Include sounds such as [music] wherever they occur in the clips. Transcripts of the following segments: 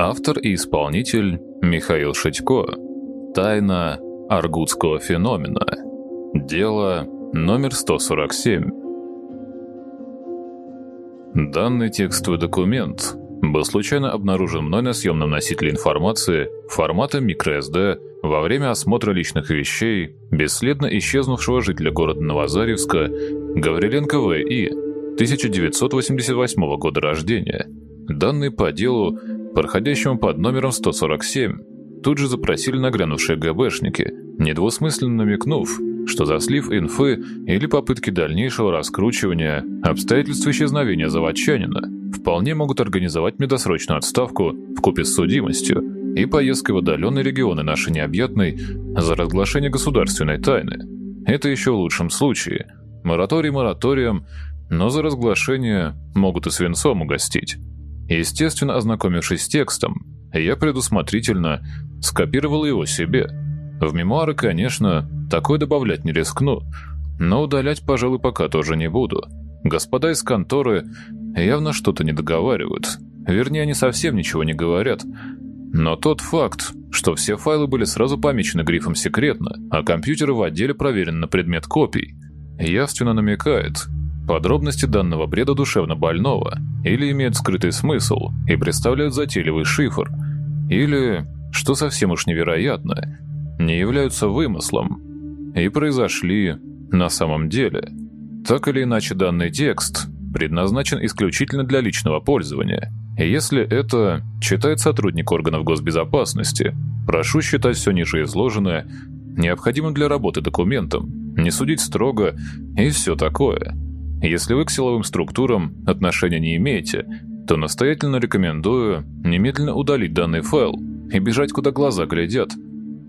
Автор и исполнитель Михаил Шитько. Тайна Аргутского феномена. Дело номер 147. Данный текстовый документ был случайно обнаружен мной на съемном носителе информации формата microSD во время осмотра личных вещей бесследно исчезнувшего жителя города Новозаревска Гавриленко В.И., 1988 года рождения. Данные по делу, проходящему под номером 147, тут же запросили нагрянувшие ГБшники, недвусмысленно намекнув, что за слив инфы или попытки дальнейшего раскручивания обстоятельства исчезновения заводчанина вполне могут организовать мне досрочную отставку в купе с судимостью и поездкой в отдаленные регионы нашей необъятной за разглашение государственной тайны. Это еще в лучшем случае. Мораторий мораторием, но за разглашение могут и свинцом угостить. Естественно, ознакомившись с текстом, я предусмотрительно скопировал его себе. В мемуары, конечно, такое добавлять не рискну, но удалять, пожалуй, пока тоже не буду. Господа из конторы явно что-то не договаривают. Вернее, они совсем ничего не говорят. Но тот факт, что все файлы были сразу помечены грифом «секретно», а компьютеры в отделе проверены на предмет копий, явственно намекает, подробности данного бреда душевно больного или имеют скрытый смысл и представляют затейливый шифр, или, что совсем уж невероятно, не являются вымыслом и произошли на самом деле. Так или иначе, данный текст предназначен исключительно для личного пользования. И если это читает сотрудник органов госбезопасности, прошу считать все ниже изложенное необходимым для работы документом, не судить строго и все такое. Если вы к силовым структурам отношения не имеете, то настоятельно рекомендую немедленно удалить данный файл и бежать куда глаза глядят,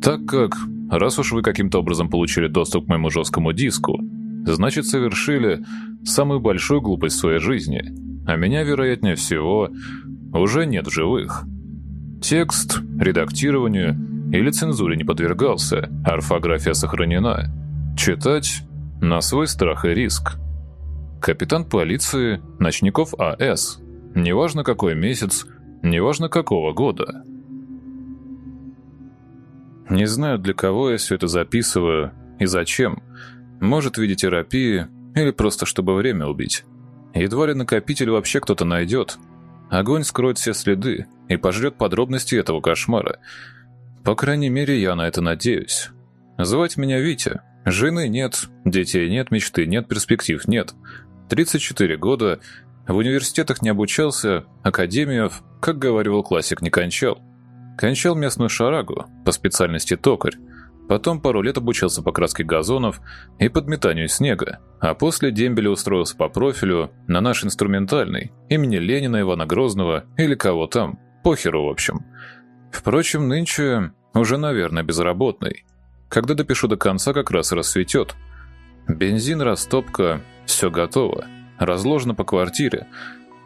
так как, раз уж вы каким-то образом получили доступ к моему жесткому диску, значит совершили самую большую глупость в своей жизни, а меня, вероятнее всего, уже нет в живых. Текст редактированию или цензуре не подвергался, орфография сохранена. Читать на свой страх и риск. Капитан полиции Ночников А.С. Неважно какой месяц, неважно какого года. Не знаю, для кого я все это записываю и зачем. Может, в виде терапии или просто чтобы время убить. Едва ли накопитель вообще кто-то найдет. Огонь скроет все следы и пожрет подробности этого кошмара. По крайней мере, я на это надеюсь. Звать меня Витя. Жены нет, детей нет, мечты нет, перспектив нет. 34 года, в университетах не обучался, академиев, как говорил классик, не кончал. Кончал местную шарагу, по специальности токарь, Потом пару лет обучался покраске газонов и подметанию снега, а после дембеля устроился по профилю на наш инструментальный, имени Ленина, Ивана Грозного или кого там, похеру в общем. Впрочем, нынче уже, наверное, безработный. Когда допишу до конца, как раз рассветет. Бензин, растопка, все готово, разложено по квартире,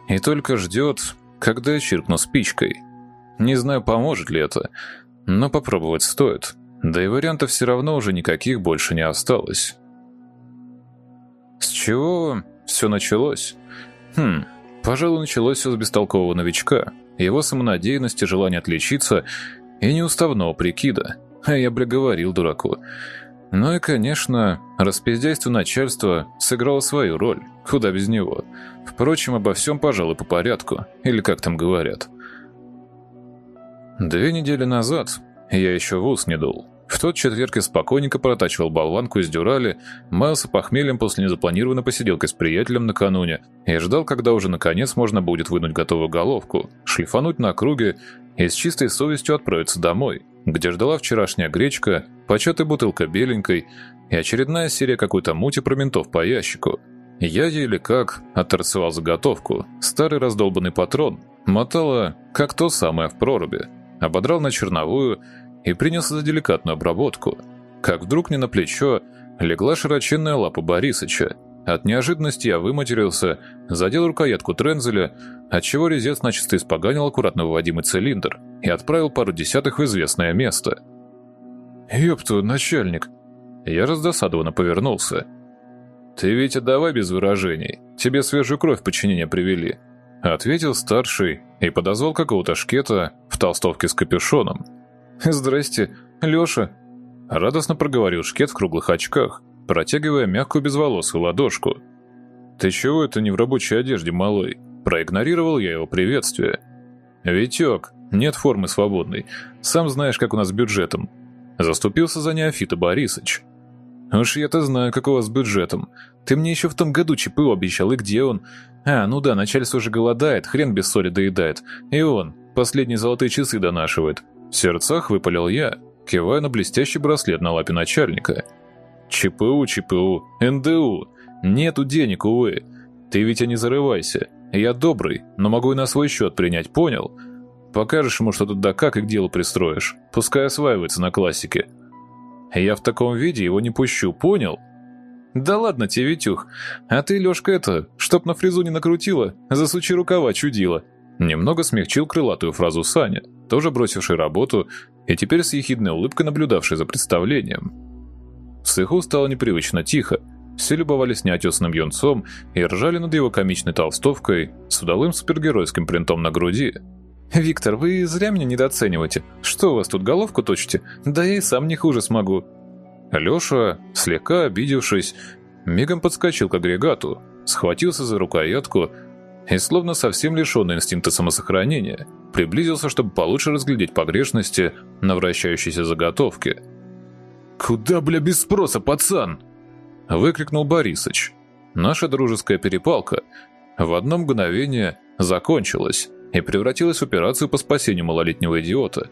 и только ждет, когда я чиркну спичкой. Не знаю, поможет ли это, но попробовать стоит. Да и вариантов все равно уже никаких больше не осталось. С чего все началось? Хм, пожалуй, началось все с бестолкового новичка, его самонадеянности, желания отличиться и неуставного прикида. А я бы говорил дураку. Ну и, конечно, распиздяйство начальства сыграло свою роль, куда без него. Впрочем, обо всем, пожалуй, по порядку, или как там говорят. Две недели назад я еще в ус не дул. В тот четверг я спокойненько протачивал болванку из дюрали, маялся похмельем после незапланированной посиделки с приятелем накануне и ждал, когда уже наконец можно будет вынуть готовую головку, шлифануть на круге и с чистой совестью отправиться домой, где ждала вчерашняя гречка, початая бутылка беленькой и очередная серия какой-то мути про ментов по ящику. Я еле как отторцевал заготовку, старый раздолбанный патрон, мотала, как то самое в проруби, ободрал на черновую и принялся за деликатную обработку. Как вдруг мне на плечо легла широченная лапа Борисыча. От неожиданности я выматерился, задел рукоятку трензеля, отчего резец начисто испоганил аккуратно выводимый цилиндр и отправил пару десятых в известное место. «Ёпту, начальник!» Я раздосадованно повернулся. «Ты, Витя, давай без выражений. Тебе свежую кровь подчинения привели», — ответил старший и подозвал какого-то шкета в толстовке с капюшоном. «Здрасте, Лёша!» Радостно проговорил шкет в круглых очках, протягивая мягкую безволосую ладошку. «Ты чего это не в рабочей одежде, малой?» Проигнорировал я его приветствие. «Витёк, нет формы свободной. Сам знаешь, как у нас с бюджетом». Заступился за неофита Борисыч. «Уж я-то знаю, как у вас с бюджетом. Ты мне еще в том году ЧПУ обещал, и где он? А, ну да, начальство уже голодает, хрен без соли доедает. И он, последние золотые часы донашивает. В сердцах выпалил я, кивая на блестящий браслет на лапе начальника. ЧПУ, ЧПУ, НДУ. Нету денег, увы. Ты, ведь не зарывайся. Я добрый, но могу и на свой счет принять, понял? Покажешь ему, что тут да как и к делу пристроишь. Пускай осваивается на классике. Я в таком виде его не пущу, понял? Да ладно тебе, Витюх. А ты, Лёшка, это, чтоб на фрезу не накрутила, засучи рукава чудила. Немного смягчил крылатую фразу Саня, тоже бросивший работу и теперь с ехидной улыбкой наблюдавший за представлением. В цеху стало непривычно тихо. Все любовались неотесанным юнцом и ржали над его комичной толстовкой с удалым супергеройским принтом на груди. «Виктор, вы зря меня недооцениваете. Что у вас тут головку точите? Да я и сам не хуже смогу». Леша, слегка обидевшись, мигом подскочил к агрегату, схватился за рукоятку и, словно совсем лишенный инстинкта самосохранения, приблизился, чтобы получше разглядеть погрешности на вращающейся заготовке. «Куда, бля, без спроса, пацан?» — выкрикнул Борисыч. Наша дружеская перепалка в одно мгновение закончилась и превратилась в операцию по спасению малолетнего идиота.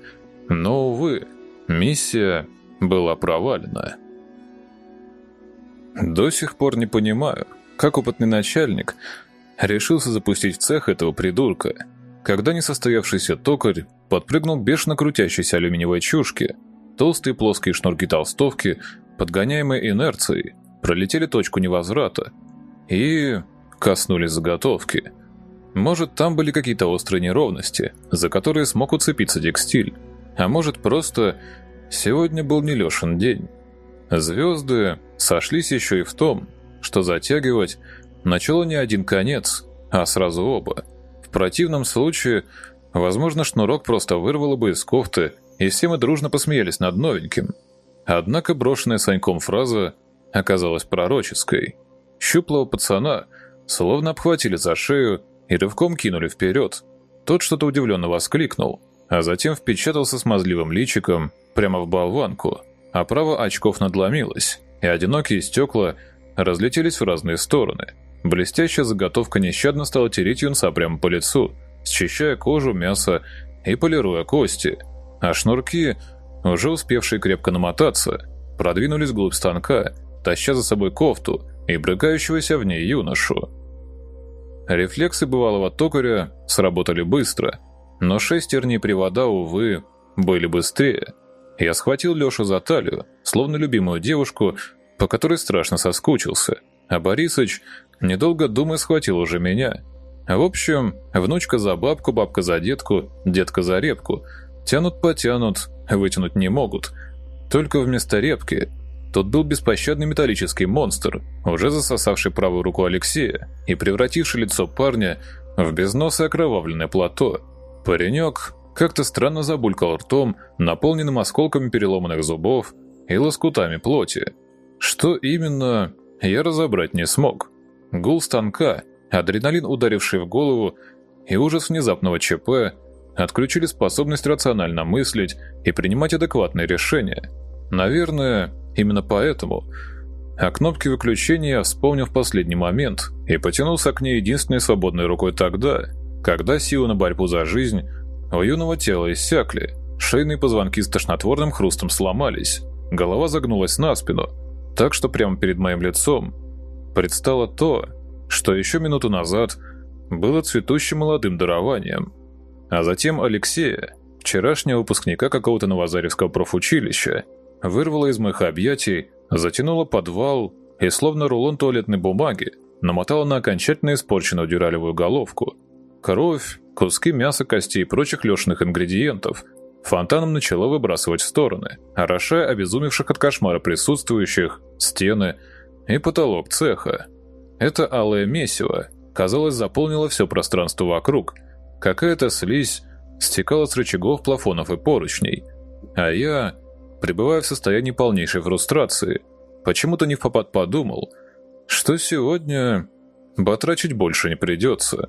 Но, увы, миссия была провалена. До сих пор не понимаю, как опытный начальник решился запустить в цех этого придурка, когда несостоявшийся токарь подпрыгнул бешено крутящейся алюминиевой чушке, толстые плоские шнурки толстовки, подгоняемые инерцией, пролетели точку невозврата и коснулись заготовки. Может, там были какие-то острые неровности, за которые смог уцепиться текстиль, а может, просто сегодня был не Лешин день. Звезды сошлись еще и в том, что затягивать начало не один конец, а сразу оба. В противном случае, возможно, шнурок просто вырвало бы из кофты, и все мы дружно посмеялись над новеньким. Однако брошенная Саньком фраза оказалась пророческой. Щуплого пацана словно обхватили за шею и рывком кинули вперед. Тот что-то удивленно воскликнул, а затем впечатался смазливым личиком прямо в болванку, а право очков надломилось, и одинокие стекла разлетелись в разные стороны. Блестящая заготовка нещадно стала тереть юнца прямо по лицу, счищая кожу, мясо и полируя кости, а шнурки, уже успевшие крепко намотаться, продвинулись вглубь станка, таща за собой кофту и брыкающегося в ней юношу. Рефлексы бывалого токаря сработали быстро, но шестерни привода, увы, были быстрее. Я схватил Лешу за талию, словно любимую девушку, по которой страшно соскучился, а Борисыч, недолго думая, схватил уже меня. В общем, внучка за бабку, бабка за детку, детка за репку. Тянут-потянут, вытянуть не могут. Только вместо репки Тут был беспощадный металлический монстр, уже засосавший правую руку Алексея и превративший лицо парня в безносое окровавленное плато. Паренек как-то странно забулькал ртом, наполненным осколками переломанных зубов и лоскутами плоти. Что именно, я разобрать не смог. Гул станка, адреналин, ударивший в голову, и ужас внезапного ЧП отключили способность рационально мыслить и принимать адекватные решения. Наверное, Именно поэтому о кнопке выключения я вспомнил в последний момент и потянулся к ней единственной свободной рукой тогда, когда силы на борьбу за жизнь у юного тела иссякли, шейные позвонки с тошнотворным хрустом сломались, голова загнулась на спину, так что прямо перед моим лицом предстало то, что еще минуту назад было цветущим молодым дарованием. А затем Алексея, вчерашнего выпускника какого-то новозаревского профучилища, вырвала из моих объятий, затянула подвал и, словно рулон туалетной бумаги, намотала на окончательно испорченную дюралевую головку. Кровь, куски мяса, костей и прочих лешных ингредиентов фонтаном начала выбрасывать в стороны, орошая обезумевших от кошмара присутствующих, стены и потолок цеха. Это алое месиво, казалось, заполнило все пространство вокруг, Какая-то слизь стекала с рычагов, плафонов и поручней. А я, пребывая в состоянии полнейшей фрустрации, почему-то не в попад подумал, что сегодня батрачить больше не придется.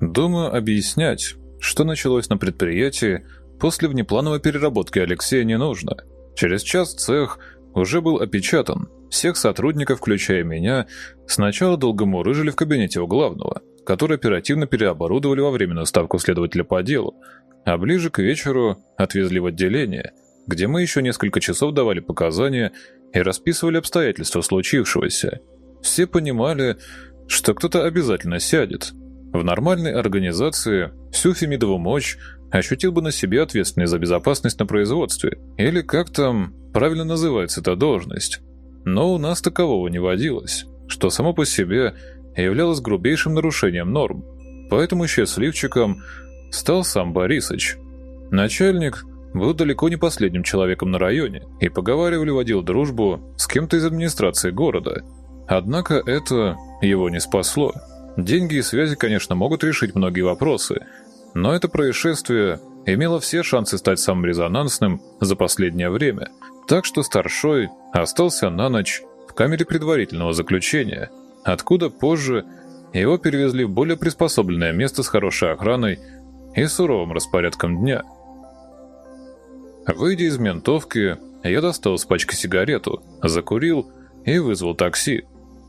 Думаю, объяснять, что началось на предприятии после внеплановой переработки Алексея не нужно. Через час цех уже был опечатан. Всех сотрудников, включая меня, сначала долго мурыжили в кабинете у главного, который оперативно переоборудовали во временную ставку следователя по делу, а ближе к вечеру отвезли в отделение, где мы еще несколько часов давали показания и расписывали обстоятельства случившегося. Все понимали, что кто-то обязательно сядет. В нормальной организации всю Фемидову мощь ощутил бы на себе ответственность за безопасность на производстве, или как там правильно называется эта должность. Но у нас такового не водилось, что само по себе являлось грубейшим нарушением норм. Поэтому счастливчиком стал сам Борисыч. Начальник был далеко не последним человеком на районе и поговаривали водил дружбу с кем-то из администрации города. Однако это его не спасло. Деньги и связи, конечно, могут решить многие вопросы, но это происшествие имело все шансы стать самым резонансным за последнее время, так что старшой остался на ночь в камере предварительного заключения, откуда позже его перевезли в более приспособленное место с хорошей охраной и суровым распорядком дня. Выйдя из ментовки, я достал с пачки сигарету, закурил и вызвал такси.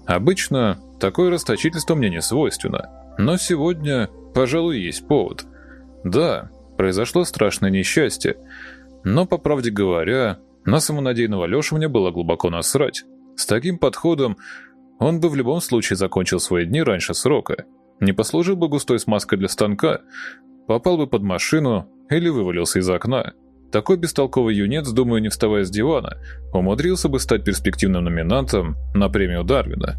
Обычно такое расточительство мне не свойственно, но сегодня, пожалуй, есть повод. Да, произошло страшное несчастье, но, по правде говоря, на самонадеянного Лешу мне было глубоко насрать. С таким подходом он бы в любом случае закончил свои дни раньше срока. Не послужил бы густой смазкой для станка, попал бы под машину или вывалился из окна. Такой бестолковый юнец, думаю, не вставая с дивана, умудрился бы стать перспективным номинантом на премию Дарвина.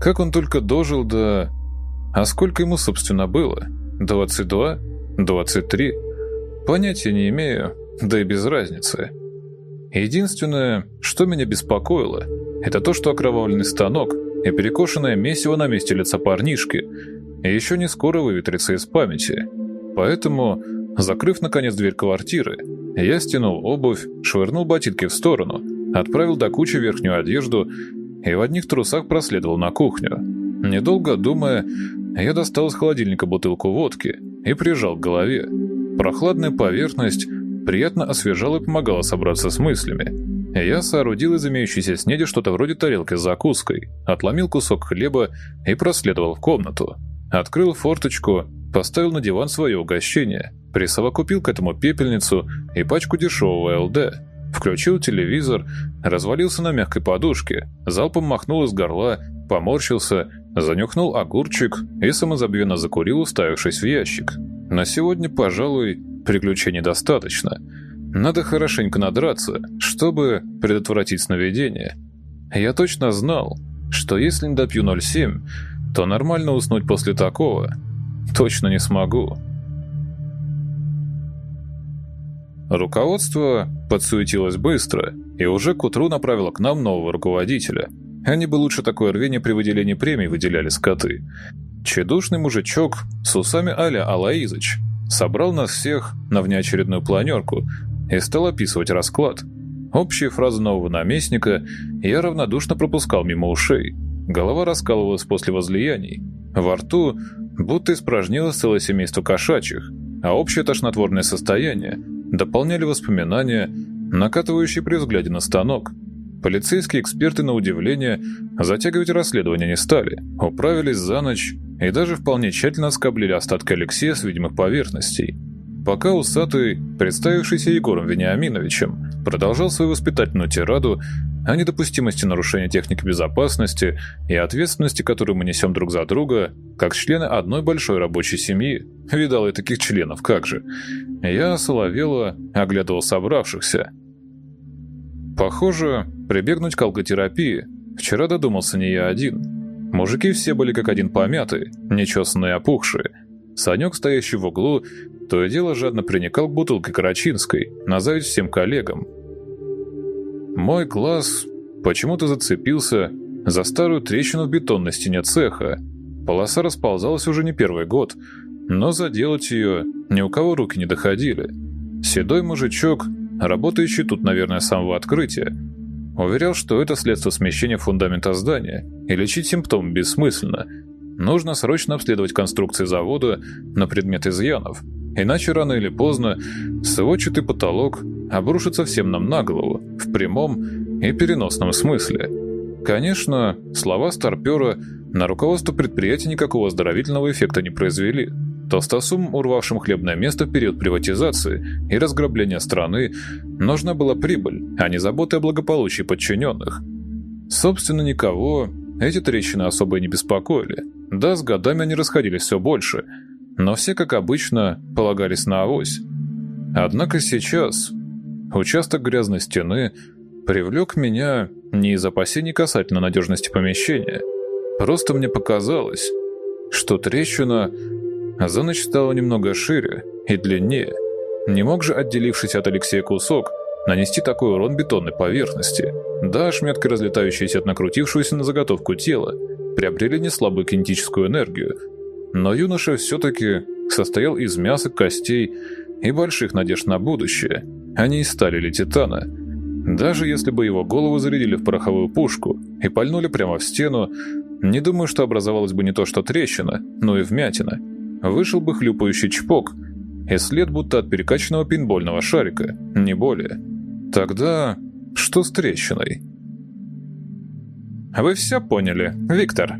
Как он только дожил до... А сколько ему, собственно, было? 22? 23? Понятия не имею, да и без разницы. Единственное, что меня беспокоило, это то, что окровавленный станок и перекошенное месиво на месте лица парнишки еще не скоро выветрится из памяти. Поэтому, закрыв наконец дверь квартиры, я стянул обувь, швырнул ботинки в сторону, отправил до кучи верхнюю одежду и в одних трусах проследовал на кухню. Недолго думая, я достал из холодильника бутылку водки и прижал к голове. Прохладная поверхность приятно освежала и помогала собраться с мыслями. Я соорудил из имеющейся снеди что-то вроде тарелки с закуской, отломил кусок хлеба и проследовал в комнату. Открыл форточку, поставил на диван свое угощение, присовокупил к этому пепельницу и пачку дешевого ЛД. Включил телевизор, развалился на мягкой подушке, залпом махнул из горла, поморщился, занюхнул огурчик и самозабвенно закурил, уставившись в ящик. На сегодня, пожалуй, приключений достаточно. Надо хорошенько надраться, чтобы предотвратить сновидение. Я точно знал, что если не допью 0,7, то нормально уснуть после такого точно не смогу. Руководство подсуетилось быстро и уже к утру направило к нам нового руководителя. Они бы лучше такое рвение при выделении премий выделяли скоты. Чедушный мужичок с усами а-ля Алаизыч собрал нас всех на внеочередную планерку и стал описывать расклад. Общие фразы нового наместника я равнодушно пропускал мимо ушей. Голова раскалывалась после возлияний. Во рту будто испражнилось целое семейство кошачьих, а общее тошнотворное состояние дополняли воспоминания, накатывающие при взгляде на станок. Полицейские эксперты, на удивление, затягивать расследование не стали, управились за ночь и даже вполне тщательно скоблили остатки Алексея с видимых поверхностей. Пока усатый, представившийся Егором Вениаминовичем, продолжал свою воспитательную тираду о недопустимости нарушения техники безопасности и ответственности, которую мы несем друг за друга, как члены одной большой рабочей семьи. Видал я таких членов, как же. Я соловело оглядывал собравшихся. Похоже, прибегнуть к алготерапии вчера додумался не я один. Мужики все были как один помятые, нечесанные опухшие. Санек, стоящий в углу, то и дело жадно приникал к бутылке Карачинской, на всем коллегам. Мой глаз почему-то зацепился за старую трещину в бетонной стене цеха. Полоса расползалась уже не первый год, но заделать ее ни у кого руки не доходили. Седой мужичок, работающий тут, наверное, с самого открытия, уверял, что это следствие смещения фундамента здания, и лечить симптом бессмысленно. Нужно срочно обследовать конструкции завода на предмет изъянов, иначе рано или поздно сводчатый потолок обрушится всем нам на голову, в прямом и переносном смысле. Конечно, слова старпера на руководство предприятия никакого оздоровительного эффекта не произвели. Толстосумам, урвавшим хлебное место в период приватизации и разграбления страны, нужна была прибыль, а не забота о благополучии подчиненных. Собственно, никого эти трещины особо и не беспокоили. Да, с годами они расходились все больше, но все, как обычно, полагались на авось. Однако сейчас участок грязной стены привлек меня не из опасений касательно надежности помещения. Просто мне показалось, что трещина за ночь стала немного шире и длиннее. Не мог же отделившись от Алексея кусок нанести такой урон бетонной поверхности. Да, ошметки, разлетающиеся от накрутившегося на заготовку тела, приобрели неслабую кинетическую энергию, но юноша все-таки состоял из мяса, костей и больших надежд на будущее, а не из стали или титана. Даже если бы его голову зарядили в пороховую пушку и пальнули прямо в стену, не думаю, что образовалась бы не то что трещина, но и вмятина. Вышел бы хлюпающий чпок, и след будто от перекачанного пинбольного шарика, не более. Тогда что с трещиной? «Вы все поняли, Виктор?»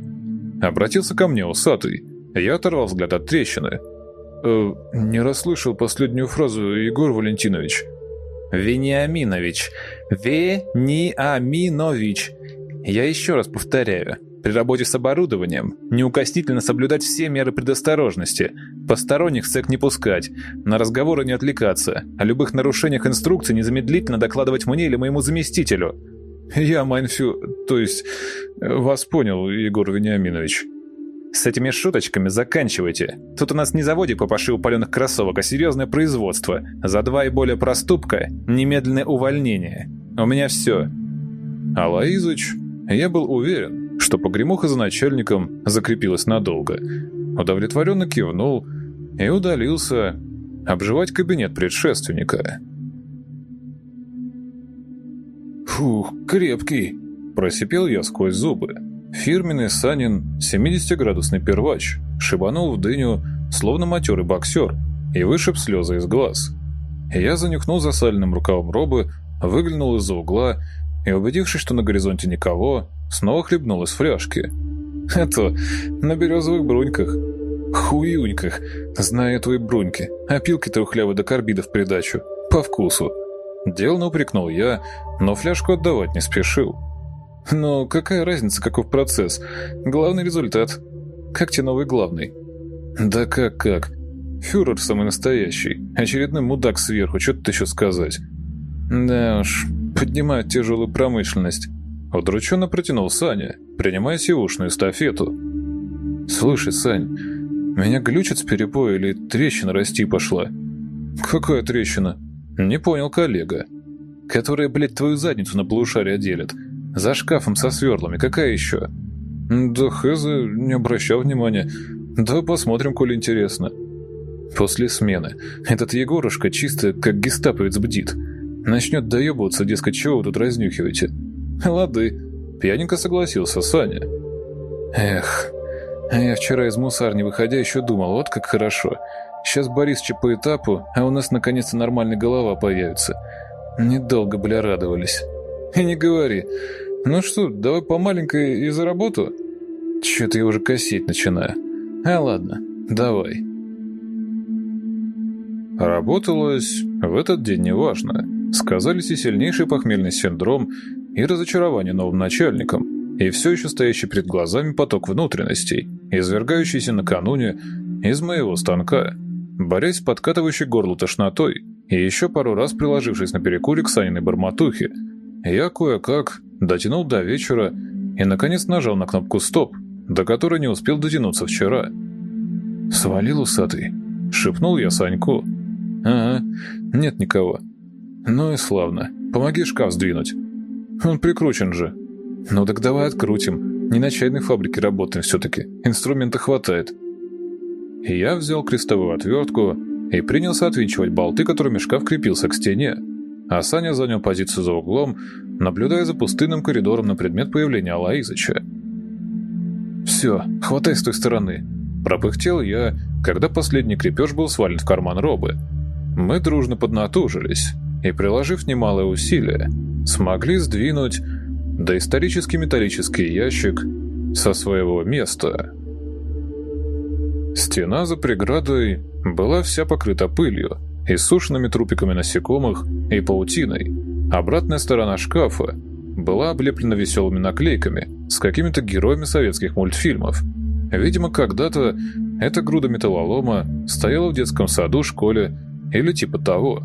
Обратился ко мне усатый. Я оторвал взгляд от трещины. «Э, «Не расслышал последнюю фразу, Егор Валентинович». «Вениаминович. Вениаминович. Я еще раз повторяю. При работе с оборудованием неукоснительно соблюдать все меры предосторожности, посторонних в цех не пускать, на разговоры не отвлекаться, о любых нарушениях инструкций незамедлительно докладывать мне или моему заместителю». «Я, Майнфю, то есть, вас понял, Егор Вениаминович». С этими шуточками заканчивайте. Тут у нас не заводик по пошиву паленых кроссовок, а серьезное производство. За два и более проступка – немедленное увольнение. У меня все. А Лаизыч, я был уверен, что погремуха за начальником закрепилась надолго. Удовлетворенно кивнул и удалился обживать кабинет предшественника. «Фух, крепкий!» – просипел я сквозь зубы. Фирменный Санин 70-градусный первач шибанул в дыню, словно матерый боксер, и вышиб слезы из глаз. Я занюхнул засаленным рукавом робы, выглянул из-за угла и, убедившись, что на горизонте никого, снова хлебнул из фляжки. Это на березовых бруньках. Хуюньках, знаю твои бруньки, опилки трухлявы до карбида в придачу. По вкусу. Делно упрекнул я, но фляжку отдавать не спешил. Но какая разница, каков процесс? Главный результат. Как тебе новый главный? Да как-как? Фюрер самый настоящий. Очередной мудак сверху, что тут еще сказать? Да уж, поднимают тяжелую промышленность. Удрученно протянул Саня, принимая сивушную эстафету. «Слушай, Сань, меня глючит с перепоя или трещина расти пошла?» «Какая трещина?» «Не понял коллега». «Которая, блядь, твою задницу на полушарие делит. За шкафом со сверлами. Какая еще? Да хз, не обращал внимания. Да посмотрим, коли интересно. После смены. Этот Егорушка чисто как гестаповец бдит. Начнет доебываться, дескать, чего вы тут разнюхиваете? [laughs] Лады. Пьяненько согласился Саня. Эх, я вчера из мусарни выходя еще думал, вот как хорошо. Сейчас Борисыча по этапу, а у нас наконец-то нормальная голова появится. Недолго, бля, радовались. И не говори. Ну что, давай по маленькой и за работу? Чё-то я уже косить начинаю. А ладно, давай. Работалось в этот день неважно. Сказались и сильнейший похмельный синдром, и разочарование новым начальником, и все еще стоящий перед глазами поток внутренностей, извергающийся накануне из моего станка, борясь с подкатывающей горло тошнотой и еще пару раз приложившись на перекуре к Саниной барматухе, я кое-как дотянул до вечера и, наконец, нажал на кнопку «Стоп», до которой не успел дотянуться вчера. «Свалил усатый», — шепнул я Саньку. «Ага, нет никого». «Ну и славно. Помоги шкаф сдвинуть». «Он прикручен же». «Ну так давай открутим. Не на чайной фабрике работаем все-таки. Инструмента хватает. Я взял крестовую отвертку и принялся отвинчивать болты, которыми шкаф крепился к стене. А Саня занял позицию за углом, наблюдая за пустынным коридором на предмет появления Алаизыча. «Все, хватай с той стороны», – пропыхтел я, когда последний крепеж был свален в карман робы. Мы дружно поднатужились и, приложив немалое усилие, смогли сдвинуть доисторический металлический ящик со своего места. Стена за преградой была вся покрыта пылью, и сушеными трупиками насекомых и паутиной. Обратная сторона шкафа была облеплена веселыми наклейками с какими-то героями советских мультфильмов. Видимо, когда-то эта груда металлолома стояла в детском саду, школе или типа того.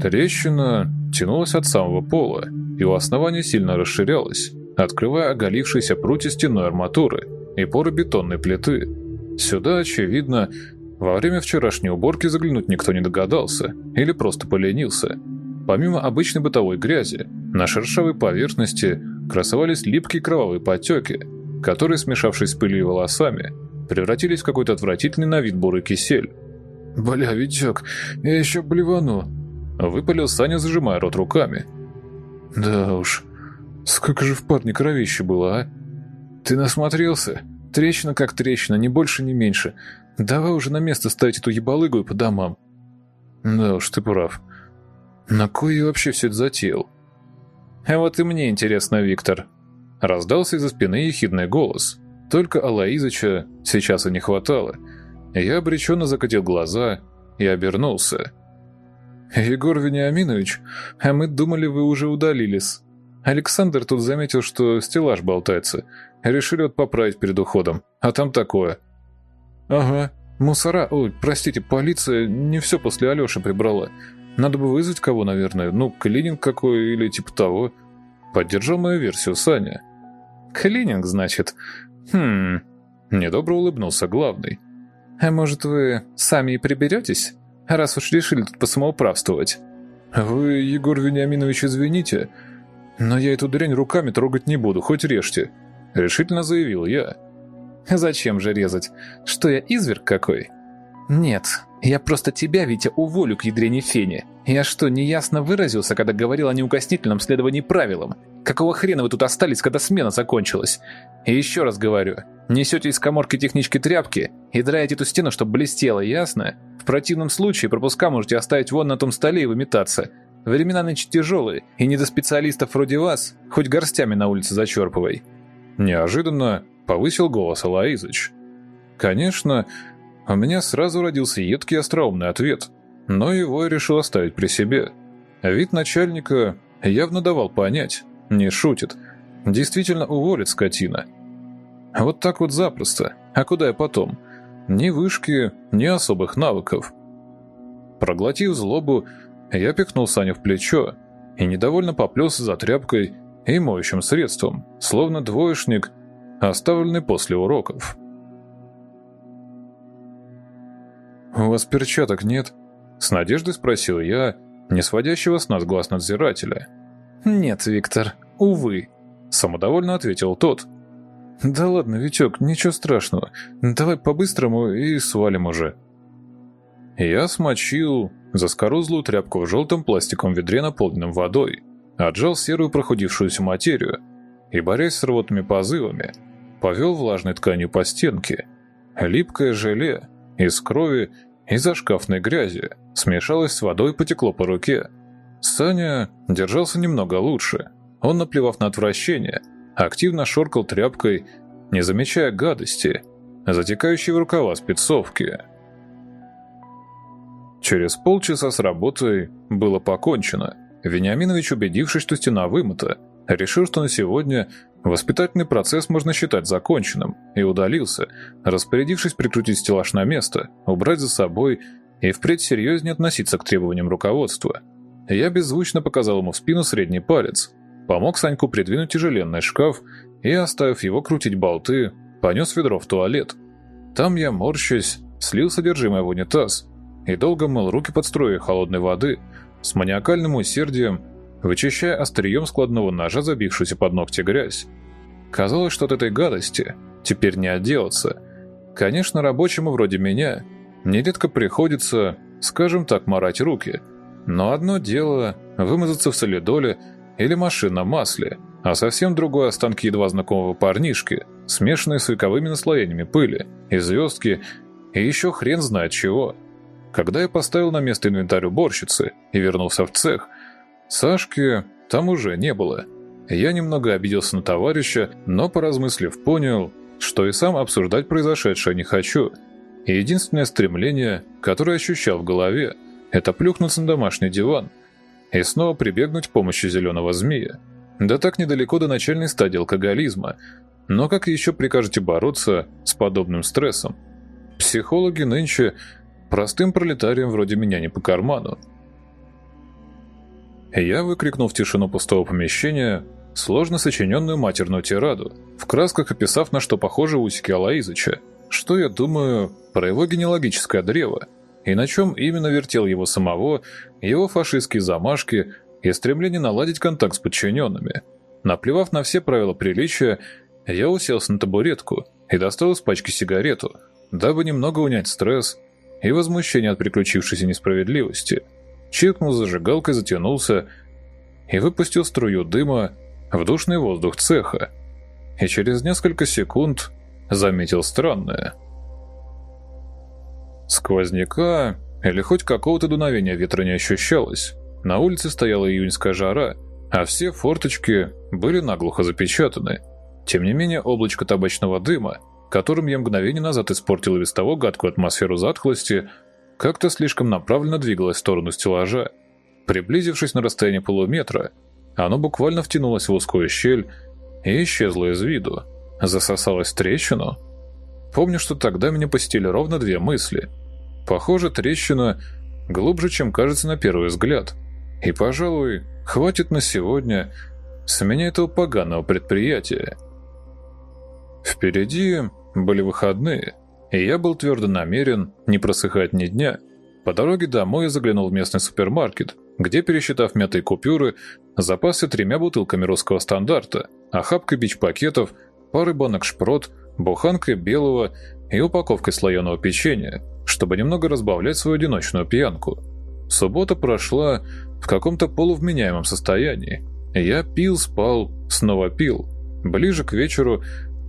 Трещина тянулась от самого пола и у основания сильно расширялась, открывая оголившиеся прутья стенной арматуры и поры бетонной плиты. Сюда, очевидно, во время вчерашней уборки заглянуть никто не догадался или просто поленился. Помимо обычной бытовой грязи, на шершавой поверхности красовались липкие кровавые потеки, которые, смешавшись с пылью и волосами, превратились в какой-то отвратительный на вид бурый кисель. «Бля, Витек, я еще блевану!» Выпалил Саня, зажимая рот руками. «Да уж, сколько же в парне кровища было, а? Ты насмотрелся? Трещина как трещина, ни больше, ни меньше. Давай уже на место ставить эту ебалыгу и по домам. Да уж, ты прав. На кой я вообще все это затеял? А вот и мне интересно, Виктор. Раздался из-за спины ехидный голос. Только Алаизыча сейчас и не хватало. Я обреченно закатил глаза и обернулся. «Егор Вениаминович, а мы думали, вы уже удалились. Александр тут заметил, что стеллаж болтается. Решили вот поправить перед уходом. А там такое. «Ага. Мусора... Ой, простите, полиция не все после Алёши прибрала. Надо бы вызвать кого, наверное. Ну, клининг какой или типа того». Поддержал мою версию Саня. «Клининг, значит? Хм...» Недобро улыбнулся главный. «А может, вы сами и приберетесь, раз уж решили тут посамоуправствовать?» «Вы, Егор Вениаминович, извините, но я эту дрянь руками трогать не буду, хоть режьте», — решительно заявил я. Зачем же резать? Что я изверг какой? Нет, я просто тебя, Витя, уволю к ядрене фене. Я что, неясно выразился, когда говорил о неукоснительном следовании правилам? Какого хрена вы тут остались, когда смена закончилась? И еще раз говорю, несете из коморки технички тряпки и драете эту стену, чтобы блестело, ясно? В противном случае пропуска можете оставить вон на том столе и выметаться. Времена нынче тяжелые, и не до специалистов вроде вас, хоть горстями на улице зачерпывай. Неожиданно повысил голос Алаизыч. Конечно, у меня сразу родился едкий остроумный ответ, но его я решил оставить при себе. Вид начальника явно давал понять, не шутит, действительно уволит скотина. Вот так вот запросто, а куда я потом? Ни вышки, ни особых навыков. Проглотив злобу, я пихнул Саню в плечо и недовольно поплелся за тряпкой и моющим средством, словно двоечник, оставленный после уроков. «У вас перчаток нет?» — с надеждой спросил я, не сводящего с нас глаз надзирателя. «Нет, Виктор, увы», — самодовольно ответил тот. «Да ладно, Витек, ничего страшного. Давай по-быстрому и свалим уже». Я смочил заскорузлую тряпку в желтом пластиковом ведре, наполненном водой, отжал серую прохудившуюся материю и, борясь с рвотными позывами, повел влажной тканью по стенке. Липкое желе из крови и зашкафной грязи смешалось с водой и потекло по руке. Саня держался немного лучше. Он, наплевав на отвращение, активно шоркал тряпкой, не замечая гадости, затекающей в рукава спецовки. Через полчаса с работой было покончено. Вениаминович, убедившись, что стена вымыта, решил, что на сегодня Воспитательный процесс можно считать законченным, и удалился, распорядившись прикрутить стеллаж на место, убрать за собой и впредь серьезнее относиться к требованиям руководства. Я беззвучно показал ему в спину средний палец, помог Саньку придвинуть тяжеленный шкаф и, оставив его крутить болты, понес ведро в туалет. Там я, морщась, слил содержимое в унитаз и долго мыл руки под струей холодной воды с маниакальным усердием, вычищая острием складного ножа забившуюся под ногти грязь. Казалось, что от этой гадости теперь не отделаться. Конечно, рабочему вроде меня нередко приходится, скажем так, марать руки. Но одно дело вымазаться в солидоле или машинном масле, а совсем другое останки едва знакомого парнишки, смешанные с вековыми наслоениями пыли, и звездки, и еще хрен знает чего. Когда я поставил на место инвентарь уборщицы и вернулся в цех, Сашки там уже не было. Я немного обиделся на товарища, но, поразмыслив, понял, что и сам обсуждать произошедшее не хочу. И единственное стремление, которое ощущал в голове, это плюхнуться на домашний диван и снова прибегнуть к помощи зеленого змея. Да так недалеко до начальной стадии алкоголизма. Но как еще прикажете бороться с подобным стрессом? Психологи нынче простым пролетариям вроде меня не по карману. Я выкрикнул в тишину пустого помещения сложно сочиненную матерную тираду, в красках описав, на что похожи усики Алаизыча, что я думаю про его генеалогическое древо, и на чем именно вертел его самого, его фашистские замашки и стремление наладить контакт с подчиненными. Наплевав на все правила приличия, я уселся на табуретку и достал из пачки сигарету, дабы немного унять стресс и возмущение от приключившейся несправедливости. Чиркнул зажигалкой, затянулся и выпустил струю дыма в душный воздух цеха. И через несколько секунд заметил странное. Сквозняка или хоть какого-то дуновения ветра не ощущалось. На улице стояла июньская жара, а все форточки были наглухо запечатаны. Тем не менее, облачко табачного дыма, которым я мгновение назад испортил и без того гадкую атмосферу затхлости, как-то слишком направленно двигалось в сторону стеллажа. Приблизившись на расстояние полуметра, оно буквально втянулось в узкую щель и исчезло из виду. Засосалось в трещину. Помню, что тогда меня посетили ровно две мысли. Похоже, трещина глубже, чем кажется на первый взгляд. И, пожалуй, хватит на сегодня с меня этого поганого предприятия. Впереди были выходные, и я был твердо намерен не просыхать ни дня. По дороге домой я заглянул в местный супермаркет, где, пересчитав мятые купюры, запасся тремя бутылками русского стандарта, охапкой бич-пакетов, парой банок шпрот, буханкой белого и упаковкой слоеного печенья, чтобы немного разбавлять свою одиночную пьянку. Суббота прошла в каком-то полувменяемом состоянии. Я пил, спал, снова пил. Ближе к вечеру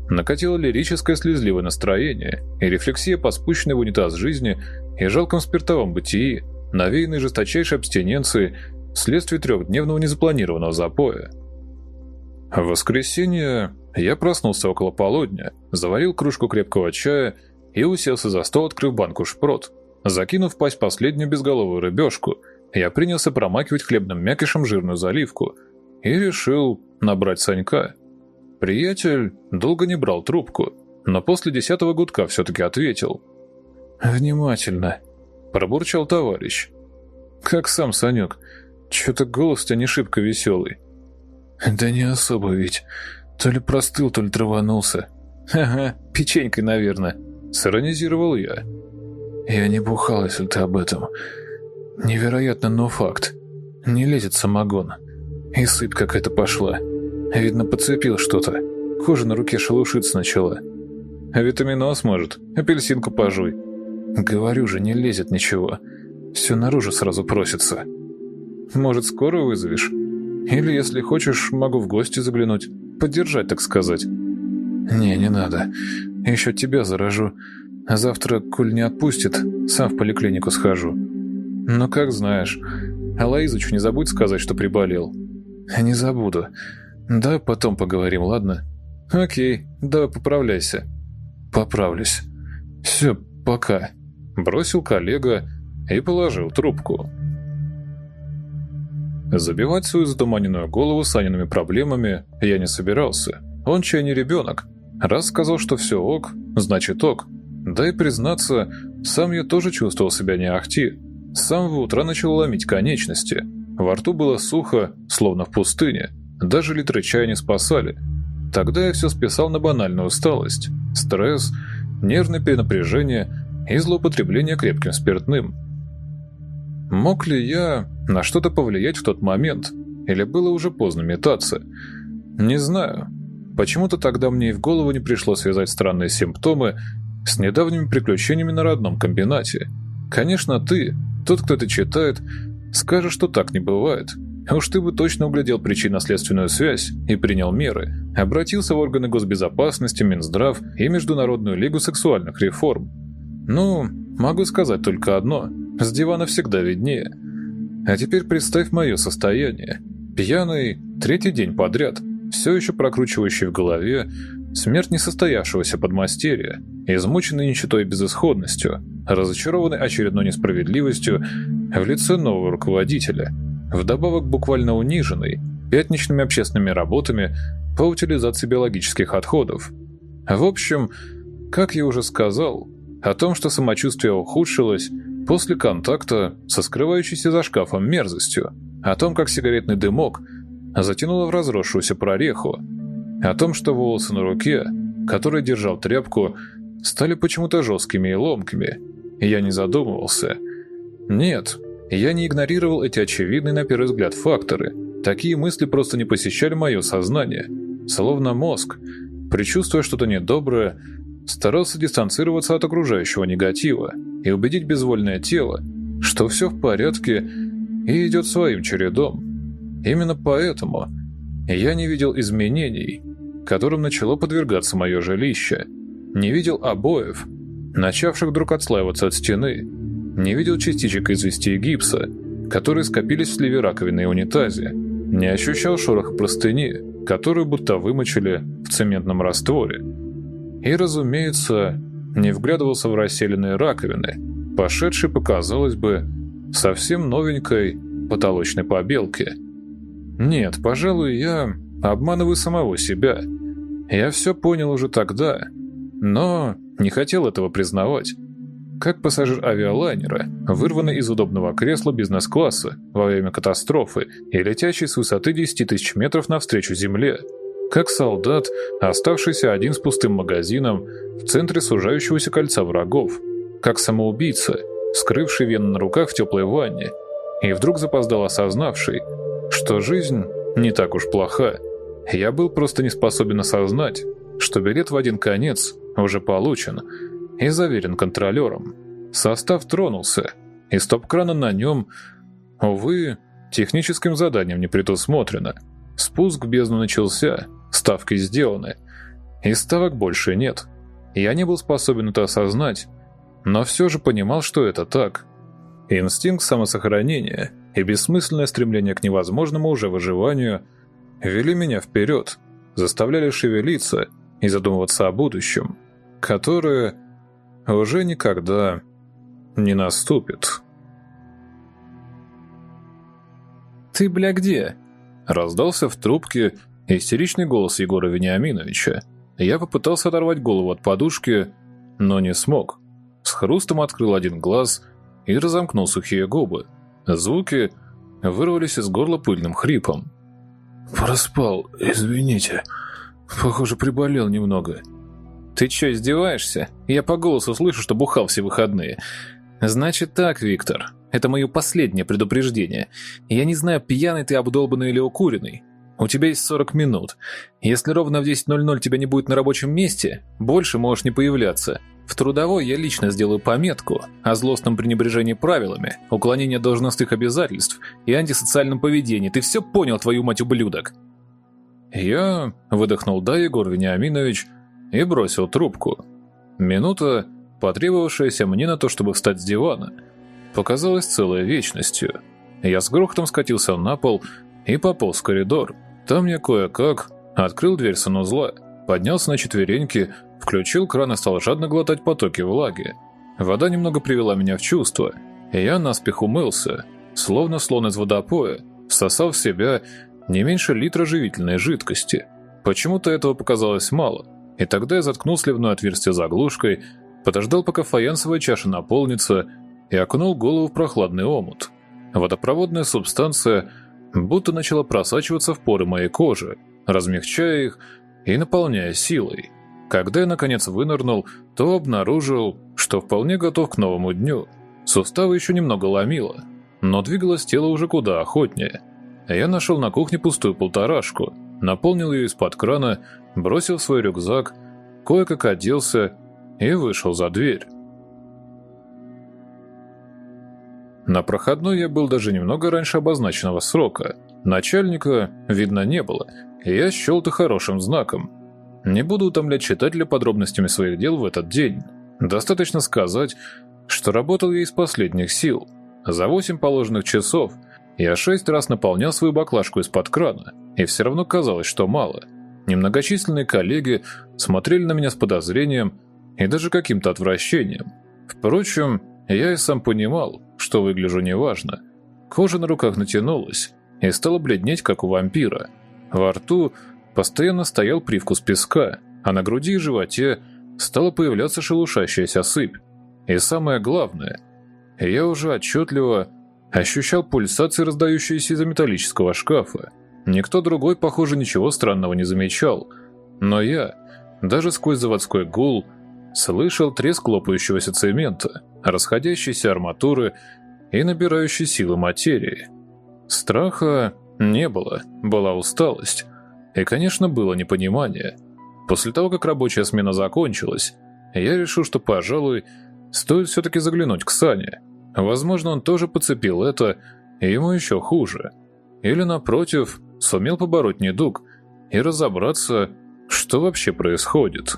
накатило лирическое слезливое настроение и рефлексия по спущенной в унитаз жизни и жалком спиртовом бытии, навеянной жесточайшей абстиненции вследствие трехдневного незапланированного запоя. В воскресенье я проснулся около полудня, заварил кружку крепкого чая и уселся за стол, открыв банку шпрот. Закинув в пасть последнюю безголовую рыбешку, я принялся промакивать хлебным мякишем жирную заливку и решил набрать Санька. Приятель долго не брал трубку, но после десятого гудка все-таки ответил. «Внимательно», – пробурчал товарищ. «Как сам, Санек, что-то голос-то не шибко веселый». «Да не особо ведь. То ли простыл, то ли траванулся». «Ага, печенькой, наверное», – сиронизировал я. «Я не бухал, если ты об этом. Невероятно, но факт. Не лезет самогон. И сыпь какая-то пошла. Видно, подцепил что-то. Кожа на руке шелушиться начала. Витаминоз, может. Апельсинку пожуй. Говорю же, не лезет ничего. Все наружу сразу просится. Может, скоро вызовешь? Или, если хочешь, могу в гости заглянуть. Поддержать, так сказать. Не, не надо. Еще тебя заражу. Завтра, коль не отпустит, сам в поликлинику схожу. Ну, как знаешь. А Лаизычу не забудь сказать, что приболел. Не забуду. Да, потом поговорим, ладно? Окей, давай поправляйся. Поправлюсь. Все, пока. Бросил коллега и положил трубку. Забивать свою затуманенную голову Саниными проблемами я не собирался. Он чай не ребенок. Раз сказал, что все ок, значит ок. Да и признаться, сам я тоже чувствовал себя не ахти. С самого утра начал ломить конечности. Во рту было сухо, словно в пустыне. Даже литры чая не спасали. Тогда я все списал на банальную усталость, стресс, нервное перенапряжение и злоупотребление крепким спиртным. Мог ли я на что-то повлиять в тот момент? Или было уже поздно метаться? Не знаю. почему-то тогда мне и в голову не пришло связать странные симптомы с недавними приключениями на родном комбинате. Конечно, ты, тот, кто это читает, скажешь, что так не бывает. Уж ты бы точно углядел причинно-следственную связь и принял меры, обратился в органы госбезопасности, Минздрав и Международную лигу сексуальных реформ. Ну, могу сказать только одно. С дивана всегда виднее. А теперь представь мое состояние. Пьяный, третий день подряд, все еще прокручивающий в голове смерть несостоявшегося подмастерья, измученный нищетой безысходностью, разочарованный очередной несправедливостью в лице нового руководителя, вдобавок буквально униженный пятничными общественными работами по утилизации биологических отходов. В общем, как я уже сказал, о том, что самочувствие ухудшилось после контакта со скрывающейся за шкафом мерзостью, о том, как сигаретный дымок затянуло в разросшуюся прореху, о том, что волосы на руке, который держал тряпку, стали почему-то жесткими и ломкими. Я не задумывался. Нет, я не игнорировал эти очевидные на первый взгляд факторы. Такие мысли просто не посещали мое сознание. Словно мозг, предчувствуя что-то недоброе, старался дистанцироваться от окружающего негатива и убедить безвольное тело, что все в порядке и идет своим чередом. Именно поэтому я не видел изменений, которым начало подвергаться мое жилище. Не видел обоев, начавших вдруг отслаиваться от стены. Не видел частичек извести и гипса, которые скопились в сливе раковины и унитазе. Не ощущал шороха простыни, которую будто вымочили в цементном растворе. И, разумеется, не вглядывался в расселенные раковины, пошедшие, показалось бы, совсем новенькой потолочной побелки. Нет, пожалуй, я обманываю самого себя. Я все понял уже тогда, но не хотел этого признавать. Как пассажир авиалайнера, вырванный из удобного кресла бизнес-класса во время катастрофы и летящий с высоты 10 тысяч метров навстречу Земле. Как солдат, оставшийся один с пустым магазином в центре сужающегося кольца врагов. Как самоубийца, скрывший вены на руках в теплой ванне. И вдруг запоздал осознавший, что жизнь не так уж плоха. Я был просто не способен осознать, что билет в один конец уже получен и заверен контролером. Состав тронулся, и стоп-крана на нем, увы, техническим заданием не предусмотрено. Спуск в бездну начался, ставки сделаны, и ставок больше нет. Я не был способен это осознать, но все же понимал, что это так. Инстинкт самосохранения и бессмысленное стремление к невозможному уже выживанию вели меня вперед, заставляли шевелиться и задумываться о будущем, которое уже никогда не наступит. «Ты, бля, где?» Раздался в трубке истеричный голос Егора Вениаминовича. Я попытался оторвать голову от подушки, но не смог. С хрустом открыл один глаз и разомкнул сухие губы. Звуки вырвались из горла пыльным хрипом. «Проспал, извините. Похоже, приболел немного». «Ты что, издеваешься? Я по голосу слышу, что бухал все выходные. Значит так, Виктор, это мое последнее предупреждение. Я не знаю, пьяный ты, обдолбанный или укуренный. У тебя есть 40 минут. Если ровно в 10.00 тебя не будет на рабочем месте, больше можешь не появляться. В трудовой я лично сделаю пометку о злостном пренебрежении правилами, уклонении должностных обязательств и антисоциальном поведении. Ты все понял, твою мать, ублюдок?» Я выдохнул «да, Егор Вениаминович» и бросил трубку. Минута, потребовавшаяся мне на то, чтобы встать с дивана, показалась целой вечностью. Я с грохотом скатился на пол и пополз в коридор. Там я кое-как открыл дверь санузла, поднялся на четвереньки Включил кран и стал жадно глотать потоки влаги. Вода немного привела меня в чувство, и я наспех умылся, словно слон из водопоя, всосал в себя не меньше литра живительной жидкости. Почему-то этого показалось мало, и тогда я заткнул сливное отверстие заглушкой, подождал, пока фаянсовая чаша наполнится, и окунул голову в прохладный омут. Водопроводная субстанция будто начала просачиваться в поры моей кожи, размягчая их и наполняя силой. Когда я наконец вынырнул, то обнаружил, что вполне готов к новому дню. Суставы еще немного ломило, но двигалось тело уже куда охотнее. Я нашел на кухне пустую полторашку наполнил ее из-под крана, бросил свой рюкзак, кое-как оделся и вышел за дверь. На проходной я был даже немного раньше обозначенного срока. Начальника, видно, не было, и я счел это хорошим знаком. Не буду утомлять читателя подробностями своих дел в этот день. Достаточно сказать, что работал я из последних сил. За восемь положенных часов я шесть раз наполнял свою баклажку из-под крана, и все равно казалось, что мало. Немногочисленные коллеги смотрели на меня с подозрением и даже каким-то отвращением. Впрочем, я и сам понимал, что выгляжу неважно. Кожа на руках натянулась и стала бледнеть, как у вампира. Во рту постоянно стоял привкус песка, а на груди и животе стала появляться шелушащаяся сыпь. И самое главное, я уже отчетливо ощущал пульсации, раздающиеся из-за металлического шкафа. Никто другой, похоже, ничего странного не замечал. Но я, даже сквозь заводской гул, слышал треск лопающегося цемента, расходящейся арматуры и набирающей силы материи. Страха не было, была усталость. И, конечно, было непонимание. После того, как рабочая смена закончилась, я решил, что, пожалуй, Стоит все-таки заглянуть к Сане. Возможно, он тоже подцепил это, и ему еще хуже. Или, напротив, сумел побороть недуг и разобраться, что вообще происходит.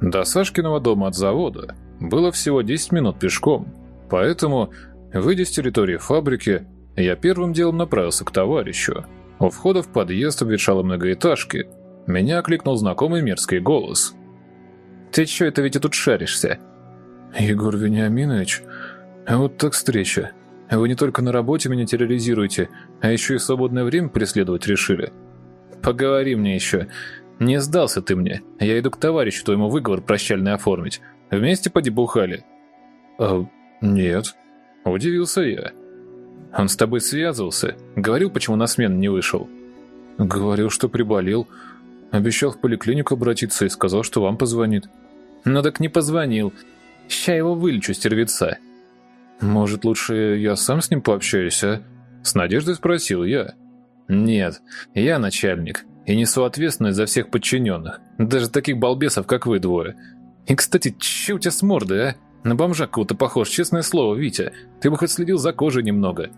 До Сашкиного дома от завода было всего 10 минут пешком, поэтому, выйдя с территории фабрики, я первым делом направился к товарищу. У входа в подъезд обветшалой многоэтажки меня окликнул знакомый мерзкий голос – ты чё это ведь и тут шаришься?» «Егор Вениаминович, вот так встреча. Вы не только на работе меня терроризируете, а еще и свободное время преследовать решили». «Поговори мне еще. Не сдался ты мне. Я иду к товарищу твоему выговор прощальный оформить. Вместе подебухали?» «А, нет». Удивился я. «Он с тобой связывался? Говорил, почему на смену не вышел?» «Говорил, что приболел. Обещал в поликлинику обратиться и сказал, что вам позвонит». Ну так не позвонил. Ща его вылечу, стервеца. Может, лучше я сам с ним пообщаюсь, а? С надеждой спросил я. Нет, я начальник и несу ответственность за всех подчиненных, даже таких балбесов, как вы двое. И, кстати, че у тебя с мордой, а? На бомжа кого-то похож, честное слово, Витя. Ты бы хоть следил за кожей немного.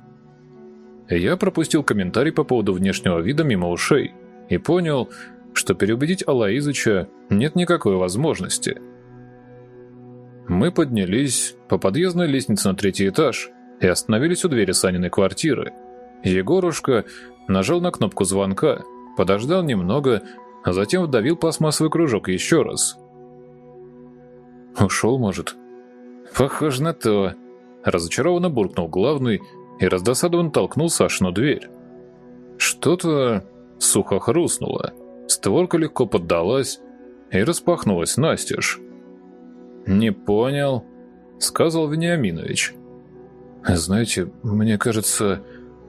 Я пропустил комментарий по поводу внешнего вида мимо ушей и понял, что переубедить Алаизыча нет никакой возможности. Мы поднялись по подъездной лестнице на третий этаж и остановились у двери Саниной квартиры. Егорушка нажал на кнопку звонка, подождал немного, а затем вдавил пластмассовый кружок еще раз. «Ушел, может?» «Похоже на то», — разочарованно буркнул главный и раздосадованно толкнул Сашину дверь. Что-то сухо хрустнуло, створка легко поддалась и распахнулась настежь. «Не понял», — сказал Вениаминович. «Знаете, мне кажется,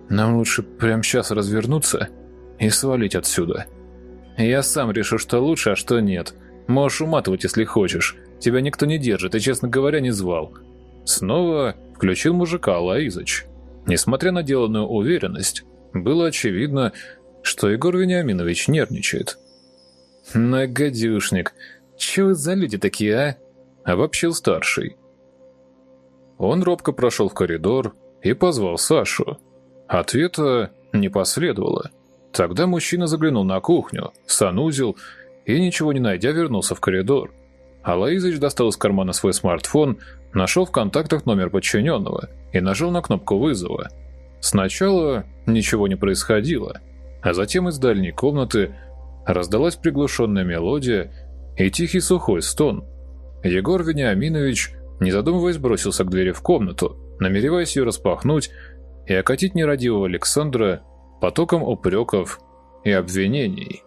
нам лучше прямо сейчас развернуться и свалить отсюда». «Я сам решу, что лучше, а что нет. Можешь уматывать, если хочешь. Тебя никто не держит и, честно говоря, не звал». Снова включил мужика Лаизыч. Несмотря на деланную уверенность, было очевидно, что Егор Вениаминович нервничает. «Нагадюшник, чего за люди такие, а?» обобщил старший. Он робко прошел в коридор и позвал Сашу. Ответа не последовало. Тогда мужчина заглянул на кухню, санузел и, ничего не найдя, вернулся в коридор. Алаизыч достал из кармана свой смартфон, нашел в контактах номер подчиненного и нажал на кнопку вызова. Сначала ничего не происходило, а затем из дальней комнаты раздалась приглушенная мелодия и тихий сухой стон – Егор Вениаминович, не задумываясь, бросился к двери в комнату, намереваясь ее распахнуть и окатить нерадивого Александра потоком упреков и обвинений.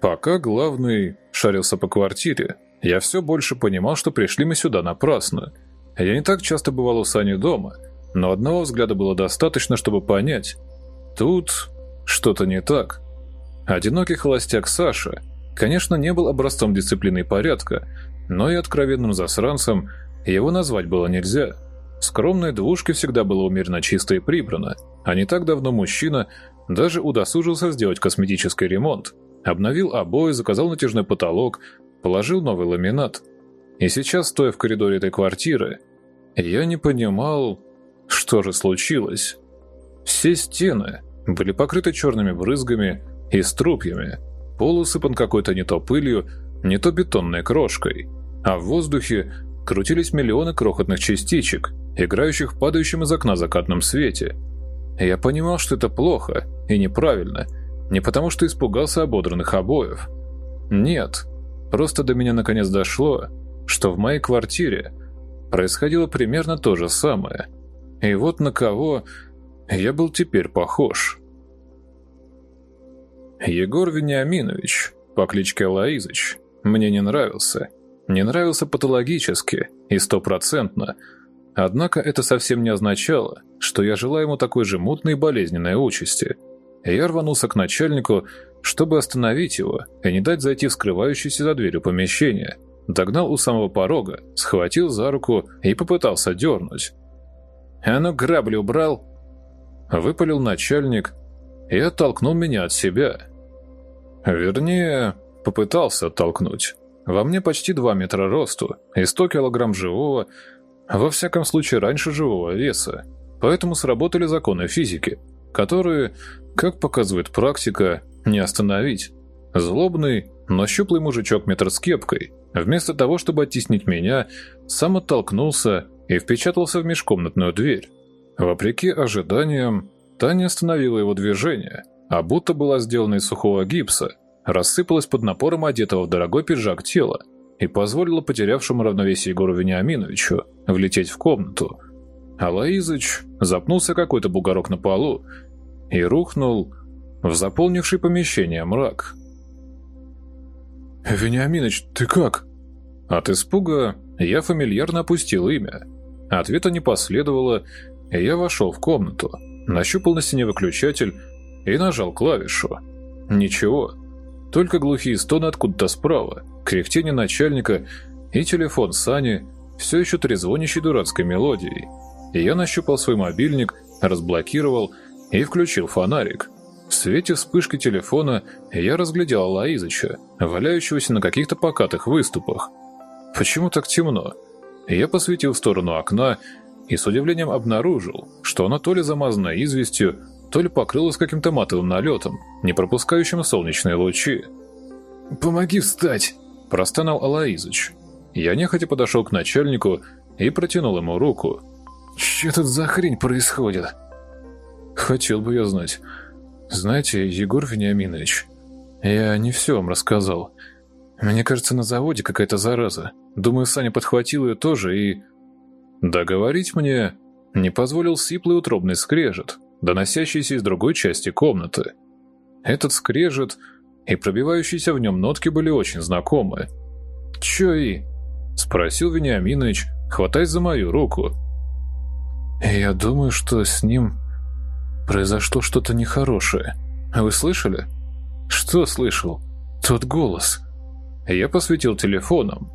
Пока главный шарился по квартире, я все больше понимал, что пришли мы сюда напрасно. Я не так часто бывал у Сани дома, но одного взгляда было достаточно, чтобы понять. Тут что-то не так. Одинокий холостяк Саша – конечно, не был образцом дисциплины и порядка, но и откровенным засранцем его назвать было нельзя. В скромной двушке всегда было умеренно чисто и прибрано, а не так давно мужчина даже удосужился сделать косметический ремонт, обновил обои, заказал натяжной потолок, положил новый ламинат. И сейчас, стоя в коридоре этой квартиры, я не понимал, что же случилось. Все стены были покрыты черными брызгами и струпьями, пол усыпан какой-то не то пылью, не то бетонной крошкой, а в воздухе крутились миллионы крохотных частичек, играющих в падающем из окна закатном свете. Я понимал, что это плохо и неправильно, не потому что испугался ободранных обоев. Нет, просто до меня наконец дошло, что в моей квартире происходило примерно то же самое. И вот на кого я был теперь похож. Егор Вениаминович, по кличке Лаизыч, мне не нравился. Не нравился патологически и стопроцентно. Однако это совсем не означало, что я желаю ему такой же мутной и болезненной участи. Я рванулся к начальнику, чтобы остановить его и не дать зайти в скрывающееся за дверью помещение. Догнал у самого порога, схватил за руку и попытался дернуть. «А ну, грабли убрал!» Выпалил начальник и оттолкнул меня от себя. Вернее, попытался оттолкнуть. Во мне почти 2 метра росту и 100 килограмм живого, во всяком случае раньше живого веса. Поэтому сработали законы физики, которые, как показывает практика, не остановить. Злобный, но щуплый мужичок метр с кепкой, вместо того, чтобы оттеснить меня, сам оттолкнулся и впечатался в межкомнатную дверь. Вопреки ожиданиям, та не остановила его движение, а будто была сделана из сухого гипса – рассыпалась под напором одетого в дорогой пиджак тела и позволила потерявшему равновесие Егору Вениаминовичу влететь в комнату. А Лаизыч запнулся какой-то бугорок на полу и рухнул в заполнивший помещение мрак. «Вениаминович, ты как?» От испуга я фамильярно опустил имя. Ответа не последовало, и я вошел в комнату, нащупал на стене выключатель и нажал клавишу. Ничего. Только глухие стоны откуда-то справа, кряхтение начальника и телефон Сани, все еще трезвонящий дурацкой мелодией. И я нащупал свой мобильник, разблокировал и включил фонарик. В свете вспышки телефона я разглядел Алаизыча, валяющегося на каких-то покатых выступах. Почему так темно? Я посветил в сторону окна и с удивлением обнаружил, что оно то ли замазано известью, то ли покрылась каким-то матовым налетом, не пропускающим солнечные лучи. «Помоги встать!» – простонал Алаизыч. Я нехотя подошел к начальнику и протянул ему руку. «Что тут за хрень происходит?» «Хотел бы я знать. Знаете, Егор Вениаминович, я не все вам рассказал. Мне кажется, на заводе какая-то зараза. Думаю, Саня подхватил ее тоже и...» Договорить мне не позволил сиплый утробный скрежет, доносящийся из другой части комнаты. Этот скрежет и пробивающиеся в нем нотки были очень знакомы. «Чё и?» – спросил Вениаминович, хватаясь за мою руку. «Я думаю, что с ним произошло что-то нехорошее. Вы слышали?» «Что слышал?» «Тот голос». Я посветил телефоном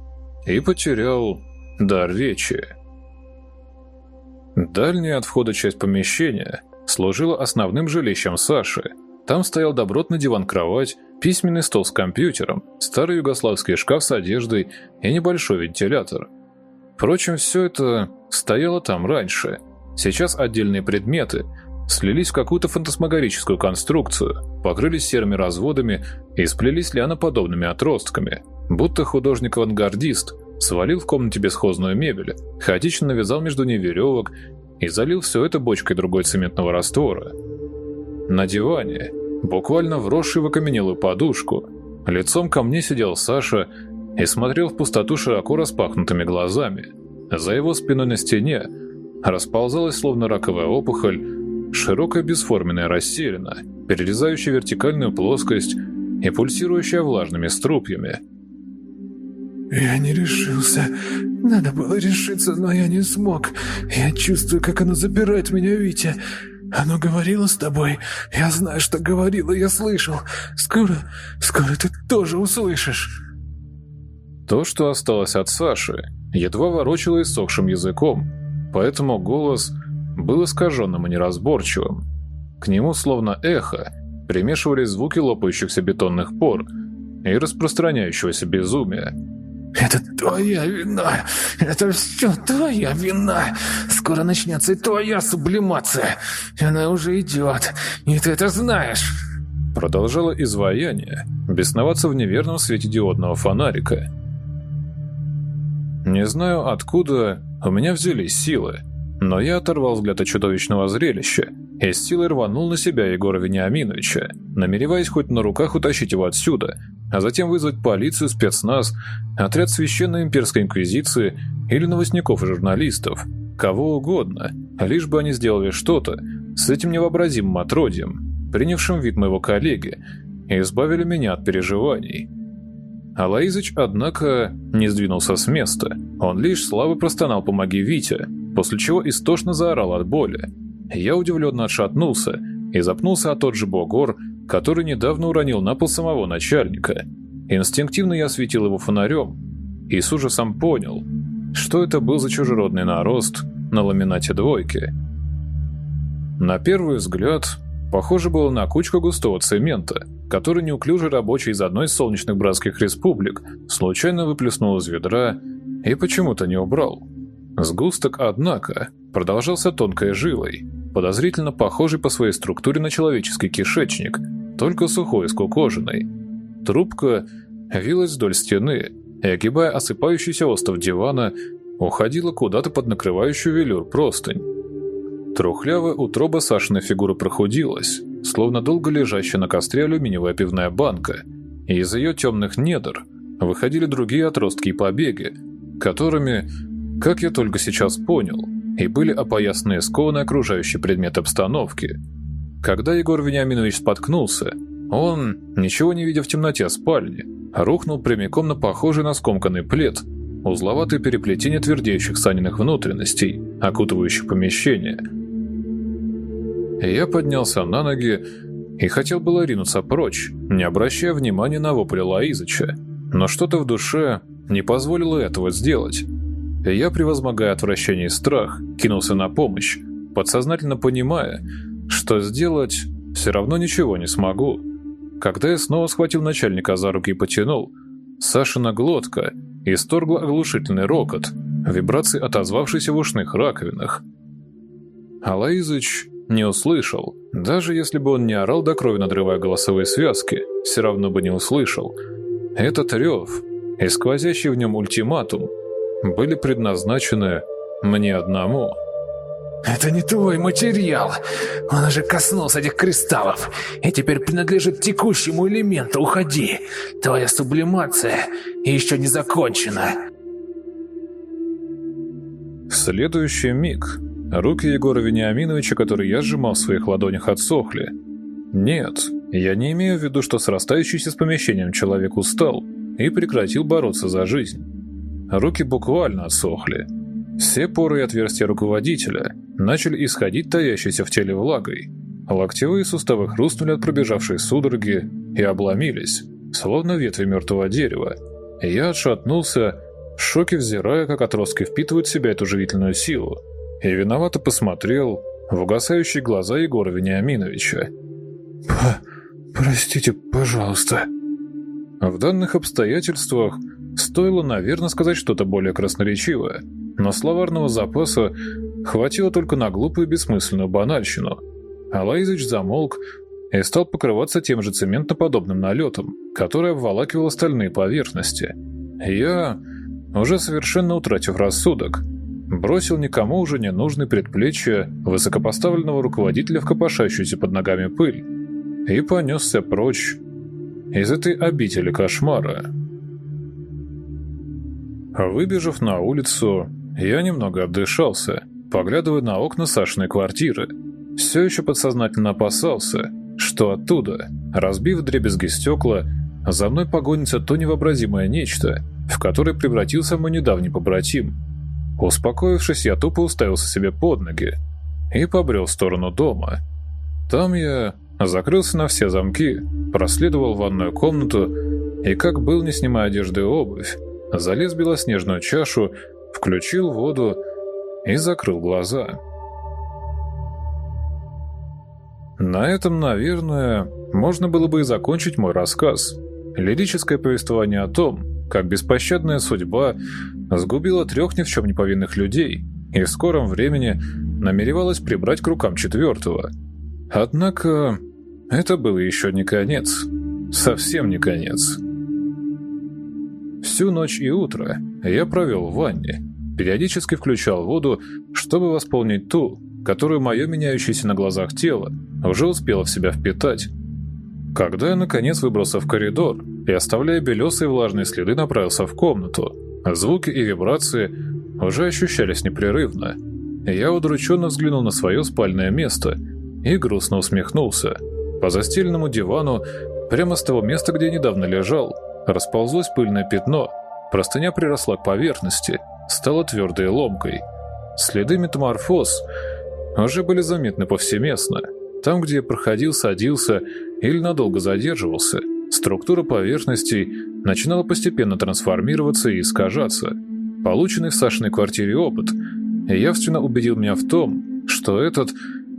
и потерял дар речи. Дальняя от входа часть помещения служила основным жилищем Саши. Там стоял добротный диван-кровать, письменный стол с компьютером, старый югославский шкаф с одеждой и небольшой вентилятор. Впрочем, все это стояло там раньше. Сейчас отдельные предметы слились в какую-то фантасмагорическую конструкцию, покрылись серыми разводами и сплелись лианоподобными отростками, будто художник-авангардист свалил в комнате бесхозную мебель, хаотично навязал между ней веревок и залил все это бочкой другой цементного раствора. На диване, буквально вросший в окаменелую подушку, лицом ко мне сидел Саша и смотрел в пустоту широко распахнутыми глазами. За его спиной на стене расползалась словно раковая опухоль, широкая бесформенная расселена, перерезающая вертикальную плоскость и пульсирующая влажными струпьями. «Я не решился. Надо было решиться, но я не смог. Я чувствую, как оно забирает меня, Витя. Оно говорило с тобой. Я знаю, что говорило, я слышал. Скоро, скоро ты тоже услышишь». То, что осталось от Саши, едва ворочало иссохшим языком. поэтому голос был искаженным и неразборчивым. К нему словно эхо примешивались звуки лопающихся бетонных пор и распространяющегося безумия. «Это твоя вина! Это все твоя вина! Скоро начнется и твоя сублимация! Она уже идет, и ты это знаешь!» Продолжало изваяние бесноваться в неверном свете диодного фонарика. Не знаю, откуда у меня взялись силы, но я оторвал взгляд от чудовищного зрелища и с силой рванул на себя Егора Вениаминовича, намереваясь хоть на руках утащить его отсюда, а затем вызвать полицию, спецназ, отряд священной имперской инквизиции или новостников и журналистов, кого угодно, лишь бы они сделали что-то с этим невообразимым отродьем, принявшим вид моего коллеги, и избавили меня от переживаний. Алаизыч, однако, не сдвинулся с места. Он лишь слабо простонал «помоги, Витя», после чего истошно заорал от боли. Я удивленно отшатнулся и запнулся о тот же Богор, который недавно уронил на пол самого начальника. Инстинктивно я осветил его фонарем и с ужасом понял, что это был за чужеродный нарост на ламинате двойки. На первый взгляд, похоже было на кучку густого цемента, который неуклюжий рабочий из одной из солнечных братских республик случайно выплеснул из ведра и почему-то не убрал. Сгусток, однако, продолжался тонкой жилой, подозрительно похожий по своей структуре на человеческий кишечник, только сухой и скукоженный. Трубка вилась вдоль стены и, огибая осыпающийся остов дивана, уходила куда-то под накрывающую велюр простынь. Трухлявая утроба Сашиной фигуры прохудилась, словно долго лежащая на костре алюминиевая пивная банка, и из ее темных недр выходили другие отростки и побеги, которыми, как я только сейчас понял, и были опоясаны и скованы окружающий предмет обстановки. Когда Егор Вениаминович споткнулся, он, ничего не видя в темноте спальни, рухнул прямиком на похожий на скомканный плед, узловатое переплетение твердеющих саниных внутренностей, окутывающих помещение. Я поднялся на ноги и хотел было ринуться прочь, не обращая внимания на вопли Лаизыча, но что-то в душе не позволило этого сделать. Я, превозмогая отвращение и страх, кинулся на помощь, подсознательно понимая, что сделать все равно ничего не смогу. Когда я снова схватил начальника за руки и потянул, Сашина глотка исторгла оглушительный рокот, вибрации отозвавшейся в ушных раковинах. Алаизыч не услышал, даже если бы он не орал до крови, надрывая голосовые связки, все равно бы не услышал. Этот рев и сквозящий в нем ультиматум были предназначены мне одному. «Это не твой материал. Он уже коснулся этих кристаллов и теперь принадлежит текущему элементу. Уходи. Твоя сублимация еще не закончена». В следующий миг руки Егора Вениаминовича, которые я сжимал в своих ладонях, отсохли. Нет, я не имею в виду, что срастающийся с помещением человек устал и прекратил бороться за жизнь. Руки буквально отсохли. Все поры и отверстия руководителя начали исходить таящейся в теле влагой. Локтевые суставы хрустнули от пробежавшей судороги и обломились, словно ветви мертвого дерева. Я отшатнулся, в шоке взирая, как отростки впитывают в себя эту живительную силу, и виновато посмотрел в угасающие глаза Егора Вениаминовича. «Простите, пожалуйста». В данных обстоятельствах Стоило, наверное, сказать что-то более красноречивое, но словарного запаса хватило только на глупую бессмысленную банальщину. Алайзыч замолк и стал покрываться тем же цементоподобным налетом, который обволакивал остальные поверхности. Я, уже совершенно утратив рассудок, бросил никому уже не нужный предплечье высокопоставленного руководителя в копошащуюся под ногами пыль и понесся прочь из этой обители кошмара. Выбежав на улицу, я немного отдышался, поглядывая на окна Сашиной квартиры. Все еще подсознательно опасался, что оттуда, разбив дребезги стекла, за мной погонится то невообразимое нечто, в которое превратился мой недавний побратим. Успокоившись, я тупо уставился себе под ноги и побрел в сторону дома. Там я закрылся на все замки, проследовал ванную комнату и, как был, не снимая одежды и обувь, залез в белоснежную чашу, включил воду и закрыл глаза. На этом, наверное, можно было бы и закончить мой рассказ. Лирическое повествование о том, как беспощадная судьба сгубила трех ни в чем не повинных людей и в скором времени намеревалась прибрать к рукам четвертого. Однако это был еще не конец. Совсем не конец. Всю ночь и утро я провел в ванне, периодически включал воду, чтобы восполнить ту, которую мое меняющееся на глазах тело уже успело в себя впитать. Когда я, наконец, выбрался в коридор и, оставляя белесые влажные следы, направился в комнату, звуки и вибрации уже ощущались непрерывно. Я удрученно взглянул на свое спальное место и грустно усмехнулся. По застеленному дивану, прямо с того места, где недавно лежал, расползлось пыльное пятно, простыня приросла к поверхности, стала твердой и ломкой. Следы метаморфоз уже были заметны повсеместно. Там, где я проходил, садился или надолго задерживался, структура поверхностей начинала постепенно трансформироваться и искажаться. Полученный в Сашиной квартире опыт явственно убедил меня в том, что этот,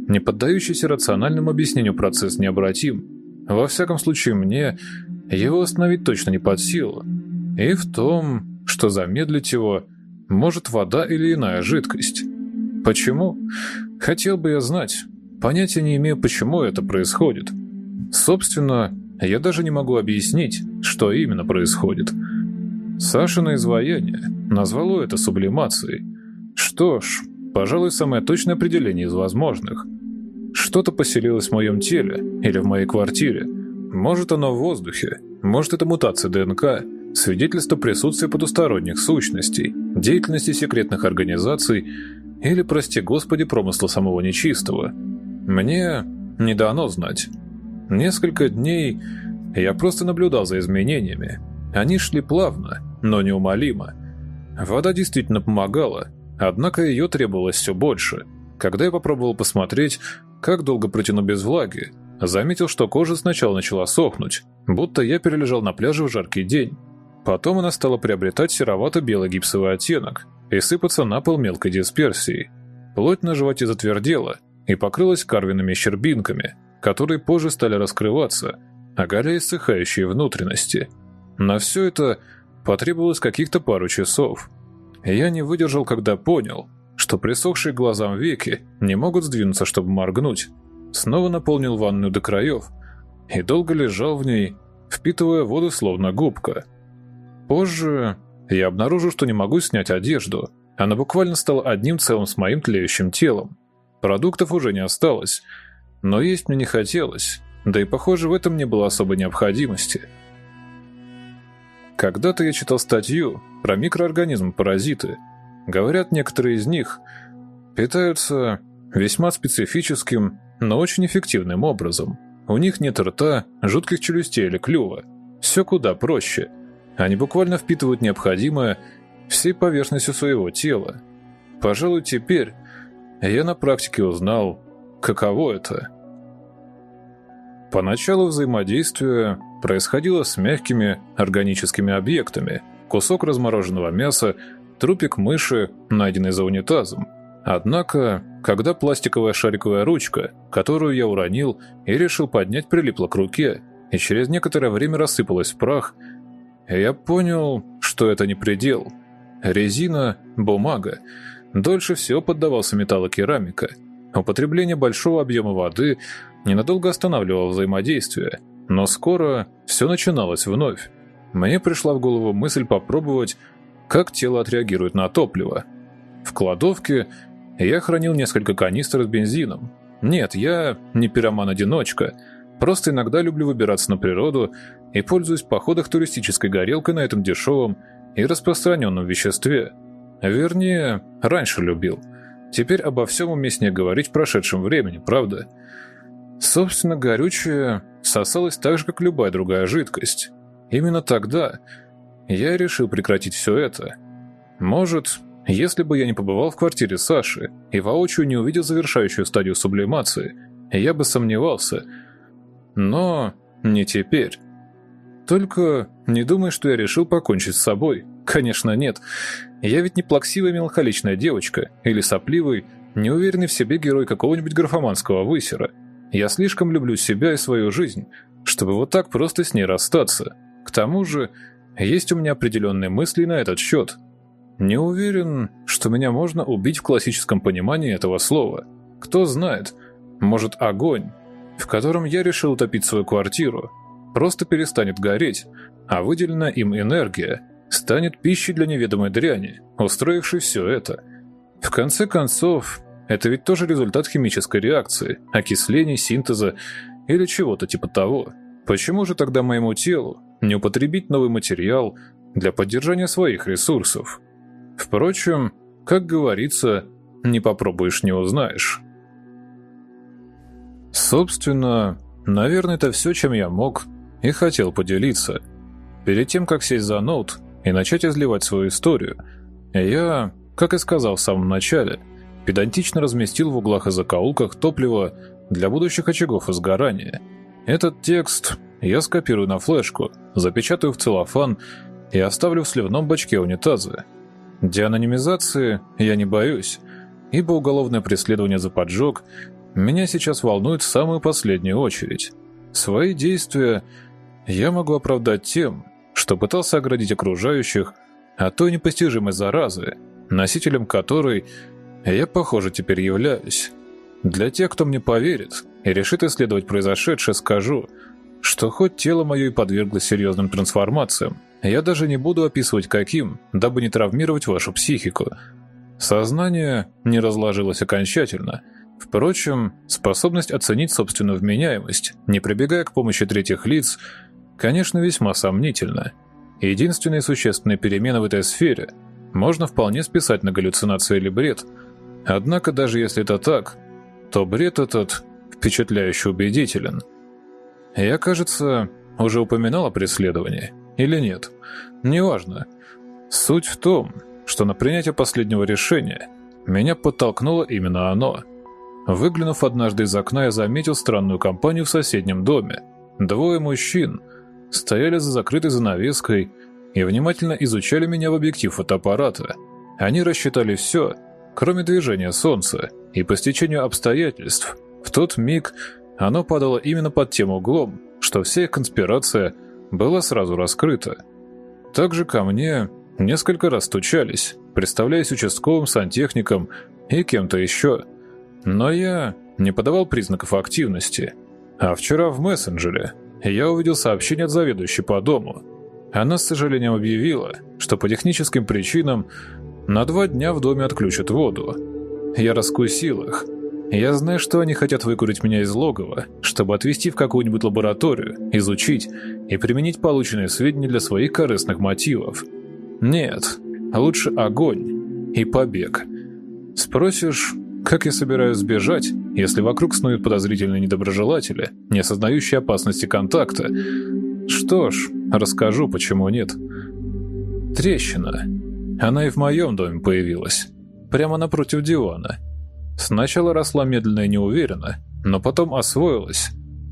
не поддающийся рациональному объяснению процесс необратим. Во всяком случае, мне его остановить точно не под силу. И в том, что замедлить его может вода или иная жидкость. Почему? Хотел бы я знать. Понятия не имею, почему это происходит. Собственно, я даже не могу объяснить, что именно происходит. Сашина изваяние назвало это сублимацией. Что ж, пожалуй, самое точное определение из возможных. Что-то поселилось в моем теле или в моей квартире. Может, оно в воздухе, может, это мутация ДНК, свидетельство присутствия потусторонних сущностей, деятельности секретных организаций или, прости господи, промысла самого нечистого. Мне не дано знать. Несколько дней я просто наблюдал за изменениями. Они шли плавно, но неумолимо. Вода действительно помогала, однако ее требовалось все больше. Когда я попробовал посмотреть, как долго протяну без влаги, заметил, что кожа сначала начала сохнуть, будто я перележал на пляже в жаркий день. Потом она стала приобретать серовато-белый гипсовый оттенок и сыпаться на пол мелкой дисперсией. Плоть на животе затвердела и покрылась карвинными щербинками – которые позже стали раскрываться, оголяя иссыхающие внутренности. На все это потребовалось каких-то пару часов. Я не выдержал, когда понял, что присохшие глазам веки не могут сдвинуться, чтобы моргнуть. Снова наполнил ванную до краев и долго лежал в ней, впитывая воду словно губка. Позже я обнаружил, что не могу снять одежду. Она буквально стала одним целым с моим тлеющим телом. Продуктов уже не осталось, но есть мне не хотелось, да и, похоже, в этом не было особой необходимости. Когда-то я читал статью про микроорганизмы-паразиты. Говорят, некоторые из них питаются весьма специфическим, но очень эффективным образом. У них нет рта, жутких челюстей или клюва. Все куда проще. Они буквально впитывают необходимое всей поверхностью своего тела. Пожалуй, теперь я на практике узнал, Каково это? Поначалу взаимодействие происходило с мягкими органическими объектами. Кусок размороженного мяса, трупик мыши, найденный за унитазом. Однако, когда пластиковая шариковая ручка, которую я уронил и решил поднять, прилипла к руке, и через некоторое время рассыпалась в прах, я понял, что это не предел. Резина, бумага. Дольше всего поддавался металлокерамика – Употребление большого объема воды ненадолго останавливало взаимодействие, но скоро все начиналось вновь. Мне пришла в голову мысль попробовать, как тело отреагирует на топливо. В кладовке я хранил несколько канистр с бензином. Нет, я не пироман-одиночка, просто иногда люблю выбираться на природу и пользуюсь в походах туристической горелкой на этом дешевом и распространенном веществе. Вернее, раньше любил – Теперь обо всем уместнее говорить в прошедшем времени, правда? Собственно, горючее сосалось так же, как любая другая жидкость. Именно тогда я решил прекратить все это. Может, если бы я не побывал в квартире Саши и воочию не увидел завершающую стадию сублимации, я бы сомневался. Но не теперь. Только не думай, что я решил покончить с собой. Конечно, нет. Я ведь не плаксивая меланхоличная девочка или сопливый, неуверенный в себе герой какого-нибудь графоманского высера. Я слишком люблю себя и свою жизнь, чтобы вот так просто с ней расстаться. К тому же, есть у меня определенные мысли на этот счет. Не уверен, что меня можно убить в классическом понимании этого слова. Кто знает, может огонь, в котором я решил утопить свою квартиру, просто перестанет гореть, а выделенная им энергия станет пищей для неведомой дряни, устроившей все это. В конце концов, это ведь тоже результат химической реакции, окисления, синтеза или чего-то типа того. Почему же тогда моему телу не употребить новый материал для поддержания своих ресурсов? Впрочем, как говорится, не попробуешь, не узнаешь. Собственно, наверное, это все, чем я мог и хотел поделиться. Перед тем, как сесть за ноут и начать изливать свою историю, я, как и сказал в самом начале, педантично разместил в углах и закоулках топливо для будущих очагов изгорания. Этот текст я скопирую на флешку, запечатаю в целлофан и оставлю в сливном бачке унитаза. Деанонимизации я не боюсь, ибо уголовное преследование за поджог меня сейчас волнует в самую последнюю очередь. Свои действия я могу оправдать тем, что пытался оградить окружающих от той непостижимой заразы, носителем которой я, похоже, теперь являюсь. Для тех, кто мне поверит и решит исследовать произошедшее, скажу, что хоть тело мое и подверглось серьезным трансформациям, я даже не буду описывать каким, дабы не травмировать вашу психику. Сознание не разложилось окончательно. Впрочем, способность оценить собственную вменяемость, не прибегая к помощи третьих лиц, конечно, весьма сомнительна. Единственные существенные перемены в этой сфере можно вполне списать на галлюцинации или бред. Однако даже если это так, то бред этот впечатляюще убедителен. Я, кажется, уже упоминал о преследовании или нет. Неважно. Суть в том, что на принятие последнего решения меня подтолкнуло именно оно. Выглянув однажды из окна, я заметил странную компанию в соседнем доме. Двое мужчин стояли за закрытой занавеской и внимательно изучали меня в объектив фотоаппарата. Они рассчитали все, кроме движения солнца, и по стечению обстоятельств. В тот миг оно падало именно под тем углом, что вся конспирация была сразу раскрыта. Также ко мне несколько раз стучались, представляясь участковым сантехником и кем-то еще. Но я не подавал признаков активности. А вчера в мессенджере я увидел сообщение от заведующей по дому. Она с сожалением объявила, что по техническим причинам на два дня в доме отключат воду. Я раскусил их. Я знаю, что они хотят выкурить меня из логова, чтобы отвезти в какую-нибудь лабораторию, изучить и применить полученные сведения для своих корыстных мотивов. Нет, лучше огонь и побег. Спросишь, как я собираюсь сбежать, если вокруг снуют подозрительные недоброжелатели, не осознающие опасности контакта? Что ж, расскажу, почему нет. Трещина. Она и в моем доме появилась. Прямо напротив дивана. Сначала росла медленно и неуверенно, но потом освоилась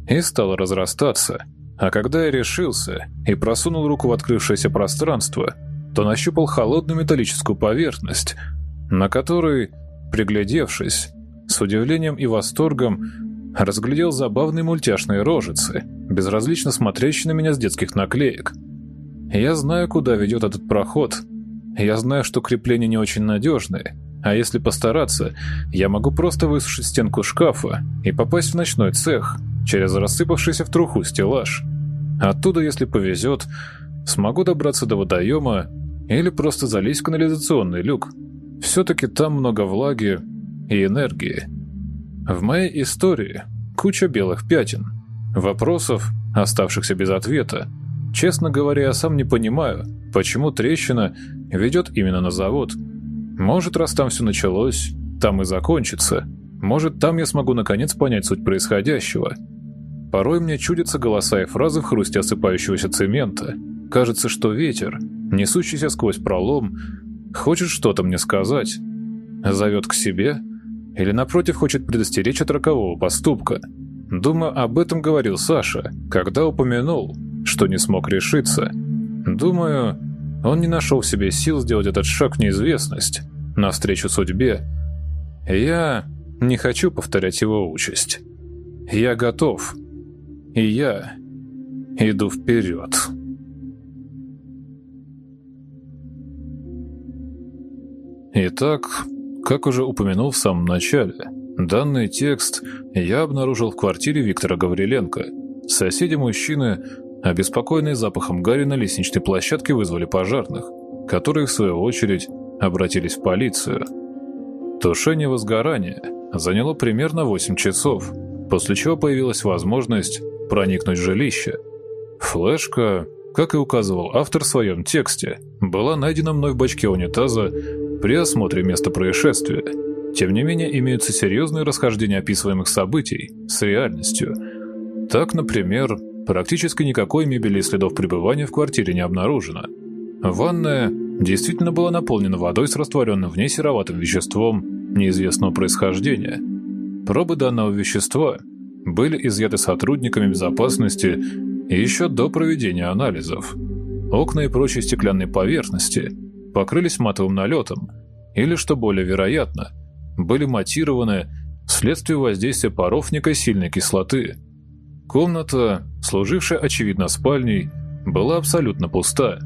и стала разрастаться. А когда я решился и просунул руку в открывшееся пространство, то нащупал холодную металлическую поверхность, на которой Приглядевшись, с удивлением и восторгом разглядел забавные мультяшные рожицы, безразлично смотрящие на меня с детских наклеек. Я знаю, куда ведет этот проход. Я знаю, что крепления не очень надежные, а если постараться, я могу просто высушить стенку шкафа и попасть в ночной цех через рассыпавшийся в труху стеллаж. Оттуда, если повезет, смогу добраться до водоема или просто залезть в канализационный люк. Все-таки там много влаги и энергии. В моей истории куча белых пятен, вопросов, оставшихся без ответа. Честно говоря, я сам не понимаю, почему трещина ведет именно на завод. Может, раз там все началось, там и закончится. Может, там я смогу наконец понять суть происходящего. Порой мне чудятся голоса и фразы в хрусте осыпающегося цемента. Кажется, что ветер, несущийся сквозь пролом, Хочет что-то мне сказать. Зовет к себе? Или, напротив, хочет предостеречь от рокового поступка? Думаю, об этом говорил Саша, когда упомянул, что не смог решиться. Думаю, Он не нашел в себе сил сделать этот шаг в неизвестность, навстречу судьбе. Я не хочу повторять его участь. Я готов. И я иду вперед. Итак, как уже упомянул в самом начале, данный текст я обнаружил в квартире Виктора Гавриленко. Соседи мужчины, обеспокоенные запахом гари на лестничной площадке, вызвали пожарных, которые, в свою очередь, обратились в полицию. Тушение возгорания заняло примерно 8 часов, после чего появилась возможность проникнуть в жилище. Флешка, как и указывал автор в своем тексте, была найдена мной в бачке унитаза при осмотре места происшествия. Тем не менее, имеются серьезные расхождения описываемых событий с реальностью. Так, например, практически никакой мебели и следов пребывания в квартире не обнаружено. Ванная действительно была наполнена водой с растворенным в ней сероватым веществом неизвестного происхождения. Пробы данного вещества были изъяты сотрудниками безопасности еще до проведения анализов. Окна и прочие стеклянные поверхности покрылись матовым налетом, или, что более вероятно, были матированы вследствие воздействия паров некой сильной кислоты. Комната, служившая очевидно спальней, была абсолютно пуста.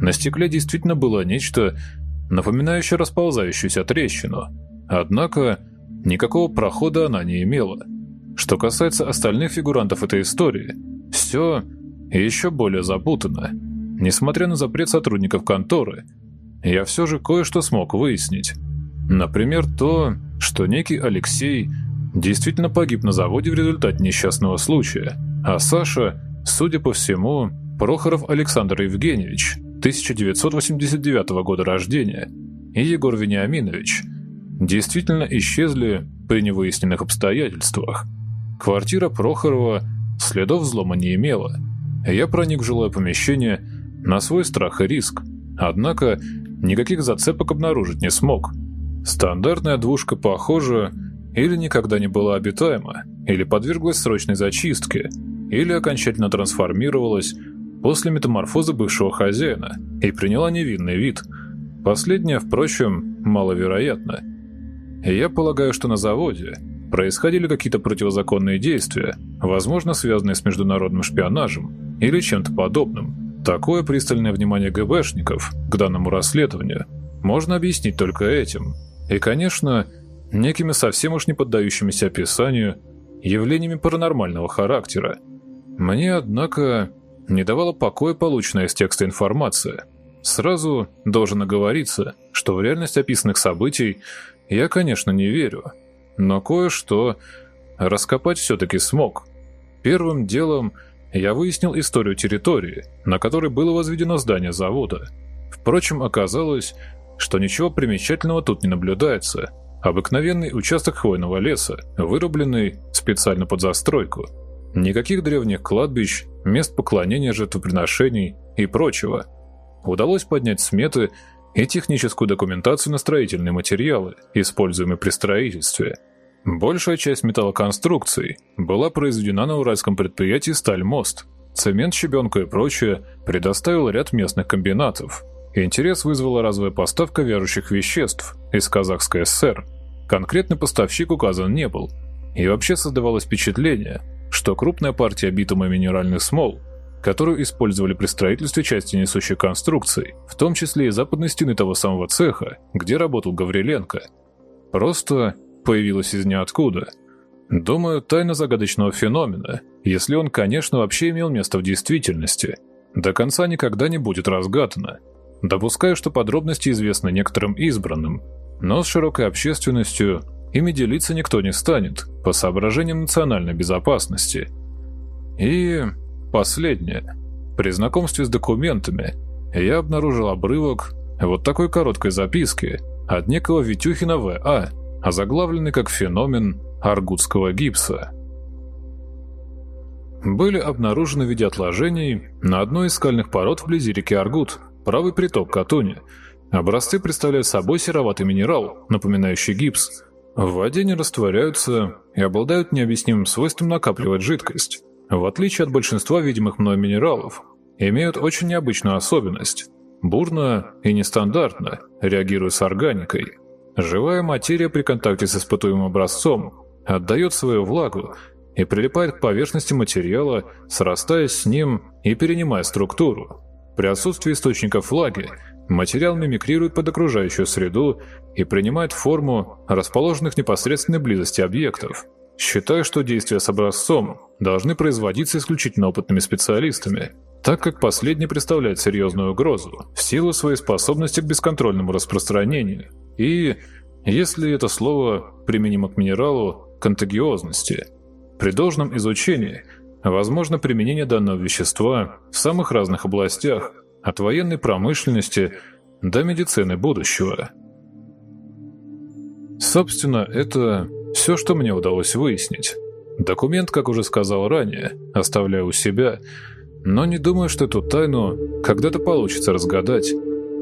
На стекле действительно было нечто, напоминающее расползающуюся трещину. Однако никакого прохода она не имела. Что касается остальных фигурантов этой истории, все еще более запутано. Несмотря на запрет сотрудников конторы, я все же кое-что смог выяснить. Например, то, что некий Алексей действительно погиб на заводе в результате несчастного случая, а Саша, судя по всему, Прохоров Александр Евгеньевич, 1989 года рождения, и Егор Вениаминович действительно исчезли при невыясненных обстоятельствах. Квартира Прохорова следов взлома не имела. Я проник в жилое помещение на свой страх и риск, однако никаких зацепок обнаружить не смог. Стандартная двушка, похоже, или никогда не была обитаема, или подверглась срочной зачистке, или окончательно трансформировалась после метаморфозы бывшего хозяина и приняла невинный вид. Последнее, впрочем, маловероятно. Я полагаю, что на заводе происходили какие-то противозаконные действия, возможно, связанные с международным шпионажем или чем-то подобным. Такое пристальное внимание ГБшников к данному расследованию можно объяснить только этим. И, конечно, некими совсем уж не поддающимися описанию явлениями паранормального характера. Мне, однако, не давала покоя полученная из текста информация. Сразу должен оговориться, что в реальность описанных событий я, конечно, не верю, но кое-что раскопать все-таки смог. Первым делом – я выяснил историю территории, на которой было возведено здание завода. Впрочем, оказалось, что ничего примечательного тут не наблюдается. Обыкновенный участок хвойного леса, вырубленный специально под застройку. Никаких древних кладбищ, мест поклонения жертвоприношений и прочего. Удалось поднять сметы и техническую документацию на строительные материалы, используемые при строительстве – Большая часть металлоконструкций была произведена на уральском предприятии «Стальмост». Цемент, щебенка и прочее предоставил ряд местных комбинатов. Интерес вызвала разовая поставка вяжущих веществ из Казахской ССР. Конкретный поставщик указан не был. И вообще создавалось впечатление, что крупная партия битума минеральных смол, которую использовали при строительстве части несущих конструкций, в том числе и западной стены того самого цеха, где работал Гавриленко, просто появилась из ниоткуда. Думаю, тайна загадочного феномена, если он, конечно, вообще имел место в действительности, до конца никогда не будет разгадана. Допускаю, что подробности известны некоторым избранным, но с широкой общественностью ими делиться никто не станет, по соображениям национальной безопасности. И последнее. При знакомстве с документами я обнаружил обрывок вот такой короткой записки от некого Витюхина В.А., озаглавленный как феномен аргутского гипса. Были обнаружены в виде отложений на одной из скальных пород вблизи реки Аргут, правый приток Катуни. Образцы представляют собой сероватый минерал, напоминающий гипс. В воде не растворяются и обладают необъяснимым свойством накапливать жидкость. В отличие от большинства видимых мной минералов, имеют очень необычную особенность. бурно и нестандартно, реагируя с органикой. Живая материя при контакте с испытуемым образцом отдает свою влагу и прилипает к поверхности материала, срастаясь с ним и перенимая структуру. При отсутствии источников влаги материал мимикрирует под окружающую среду и принимает форму расположенных в непосредственной близости объектов. Считаю, что действия с образцом должны производиться исключительно опытными специалистами, так как последний представляет серьезную угрозу в силу своей способности к бесконтрольному распространению и, если это слово применимо к минералу, контагиозности. При должном изучении возможно применение данного вещества в самых разных областях, от военной промышленности до медицины будущего. Собственно, это все, что мне удалось выяснить. Документ, как уже сказал ранее, оставляю у себя, но не думаю, что эту тайну когда-то получится разгадать.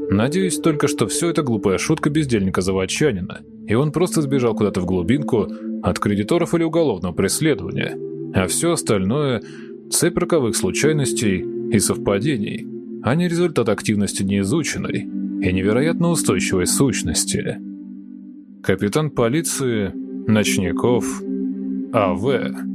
Надеюсь только, что все это глупая шутка бездельника-заводчанина, и он просто сбежал куда-то в глубинку от кредиторов или уголовного преследования, а все остальное – цепь роковых случайностей и совпадений, а не результат активности неизученной и невероятно устойчивой сущности. Капитан полиции Ночников А.В.